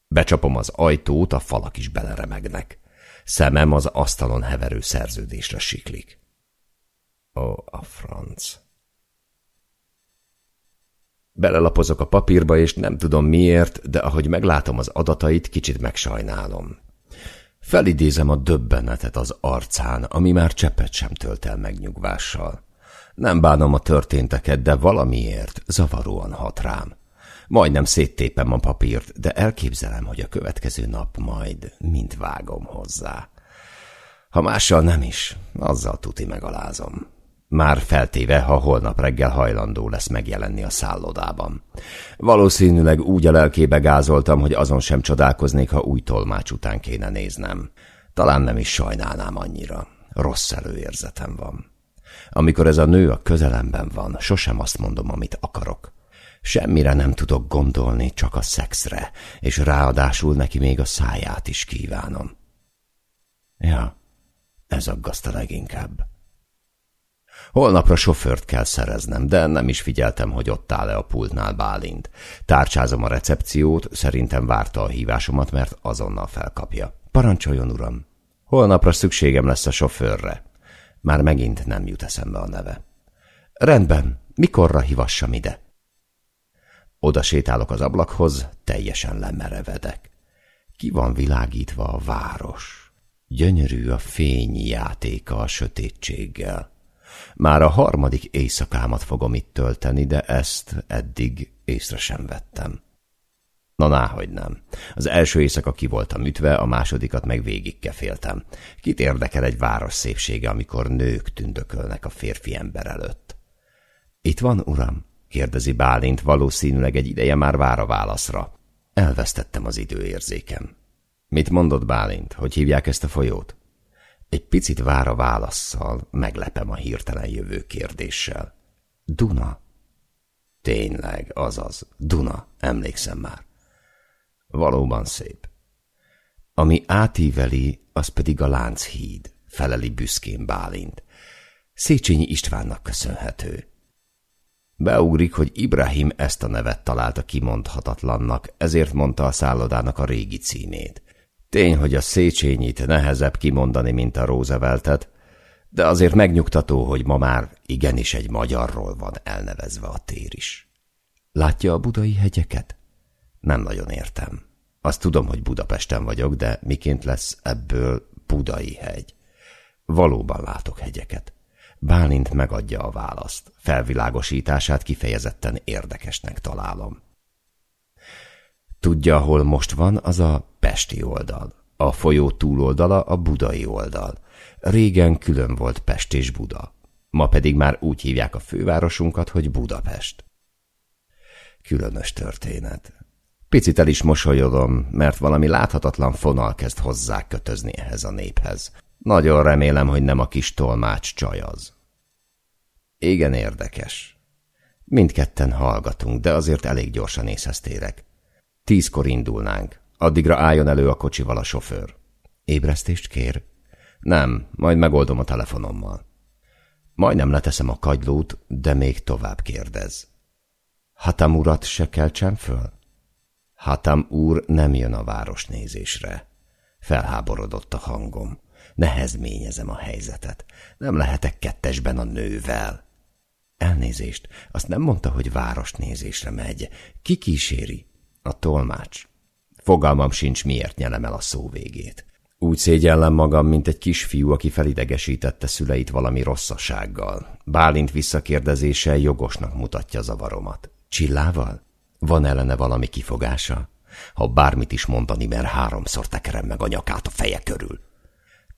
Becsapom az ajtót, a falak is beleremegnek. Szemem az asztalon heverő szerződésre siklik. Ó, a franc. Belelapozok a papírba, és nem tudom miért, de ahogy meglátom az adatait, kicsit megsajnálom. Felidézem a döbbenetet az arcán, ami már cseppet sem tölt el megnyugvással. Nem bánom a történteket, de valamiért zavaróan hat rám. Majdnem széttépem a papírt, de elképzelem, hogy a következő nap majd mint vágom hozzá. Ha mással nem is, azzal tuti megalázom. Már feltéve, ha holnap reggel hajlandó lesz megjelenni a szállodában. Valószínűleg úgy a lelkébe gázoltam, hogy azon sem csodálkoznék, ha új tolmács után kéne néznem. Talán nem is sajnálnám annyira. Rossz előérzetem van. Amikor ez a nő a közelemben van, sosem azt mondom, amit akarok. Semmire nem tudok gondolni, csak a szexre, és ráadásul neki még a száját is kívánom. Ja, ez aggaszt a leginkább. Holnapra sofőrt kell szereznem, de nem is figyeltem, hogy ott áll-e a pultnál Bálint. Tárcsázom a recepciót, szerintem várta a hívásomat, mert azonnal felkapja. Parancsoljon, uram! Holnapra szükségem lesz a sofőrre. Már megint nem jut eszembe a neve. Rendben, mikorra hívassam ide? Oda sétálok az ablakhoz, teljesen lemerevedek. Ki van világítva a város? Gyönyörű a fény játéka a sötétséggel. Már a harmadik éjszakámat fogom itt tölteni, de ezt eddig észre sem vettem. Na náhogy nem. Az első éjszaka ki voltam ütve, a másodikat meg végig keféltem. Kit érdekel egy város szépsége, amikor nők tündökölnek a férfi ember előtt? Itt van, uram? kérdezi Bálint, valószínűleg egy ideje már vár a válaszra. Elvesztettem az időérzékem. Mit mondott Bálint? Hogy hívják ezt a folyót? Egy picit vár a válaszszal, meglepem a hirtelen jövő kérdéssel. Duna? Tényleg, azaz, Duna, emlékszem már. Valóban szép. Ami átíveli, az pedig a Lánchíd, feleli büszkén Bálint. Széchenyi Istvánnak köszönhető. Beugrik, hogy Ibrahim ezt a nevet találta kimondhatatlannak, ezért mondta a szállodának a régi címét. Tény, hogy a Széchenyit nehezebb kimondani, mint a Rooseveltet, de azért megnyugtató, hogy ma már igenis egy magyarról van elnevezve a tér is. Látja a budai hegyeket? Nem nagyon értem. Azt tudom, hogy Budapesten vagyok, de miként lesz ebből budai hegy? Valóban látok hegyeket. Bálint megadja a választ. Felvilágosítását kifejezetten érdekesnek találom. Tudja, hol most van, az a pesti oldal. A folyó túloldala a budai oldal. Régen külön volt Pest és Buda. Ma pedig már úgy hívják a fővárosunkat, hogy Budapest. Különös történet. Picit el is mosolyodom, mert valami láthatatlan fonal kezd hozzá kötözni ehhez a néphez. Nagyon remélem, hogy nem a kis tolmács csaj az. Igen érdekes. Mindketten hallgatunk, de azért elég gyorsan észhez térek. Tízkor indulnánk. Addigra álljon elő a kocsival a sofőr. Ébresztést kér? Nem, majd megoldom a telefonommal. Majdnem leteszem a kagylót, de még tovább kérdez. Hatam urat se keltsem föl? Hatam úr nem jön a városnézésre. Felháborodott a hangom. Nehezményezem a helyzetet. Nem lehetek kettesben a nővel. Elnézést, azt nem mondta, hogy városnézésre megy. Ki kíséri? A tolmács. Fogalmam sincs, miért nyelem el a szó végét. Úgy szégyellem magam, mint egy kisfiú, aki felidegesítette szüleit valami rosszasággal. Bálint visszakérdezése jogosnak mutatja zavaromat. Csillával? Van ellene valami kifogása? Ha bármit is mondani, mert háromszor tekerem meg a nyakát a feje körül.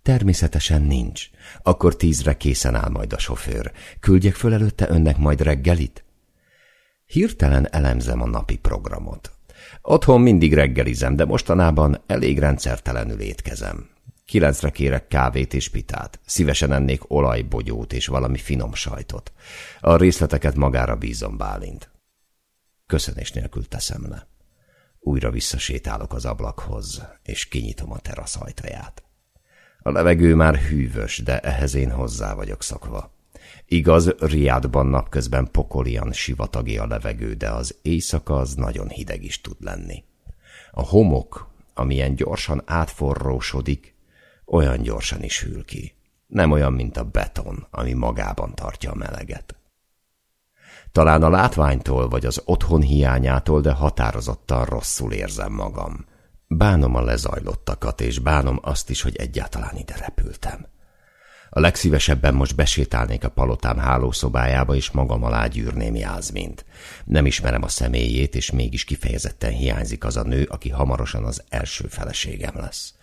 Természetesen nincs. Akkor tízre készen áll majd a sofőr. Küldjek föl előtte önnek majd reggelit? Hirtelen elemzem a napi programot. Otthon mindig reggelizem, de mostanában elég rendszertelenül étkezem. Kilencre kérek kávét és pitát. Szívesen ennék olajbogyót és valami finom sajtot. A részleteket magára bízom Bálint. Köszönés nélkül teszem le. Újra visszasétálok az ablakhoz, és kinyitom a terasz ajtaját. A levegő már hűvös, de ehhez én hozzá vagyok szokva. Igaz, Riádban napközben pokolian sivatagi a levegő, de az éjszaka az nagyon hideg is tud lenni. A homok, amilyen gyorsan átforrósodik, olyan gyorsan is hűl ki. Nem olyan, mint a beton, ami magában tartja a meleget. Talán a látványtól vagy az otthon hiányától, de határozottan rosszul érzem magam. Bánom a lezajlottakat, és bánom azt is, hogy egyáltalán ide repültem. A legszívesebben most besétálnék a palotám hálószobájába, és magam alá gyűrném Jázmint. Nem ismerem a személyét, és mégis kifejezetten hiányzik az a nő, aki hamarosan az első feleségem lesz.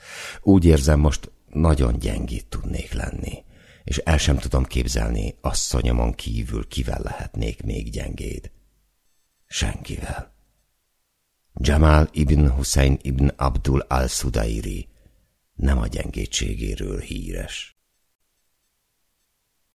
Úgy érzem, most nagyon gyengít tudnék lenni, és el sem tudom képzelni asszonyomon kívül kivel lehetnék még gyengéd. Senkivel. Jamal ibn Hussein ibn Abdul al-Sudairi nem a gyengétségéről híres.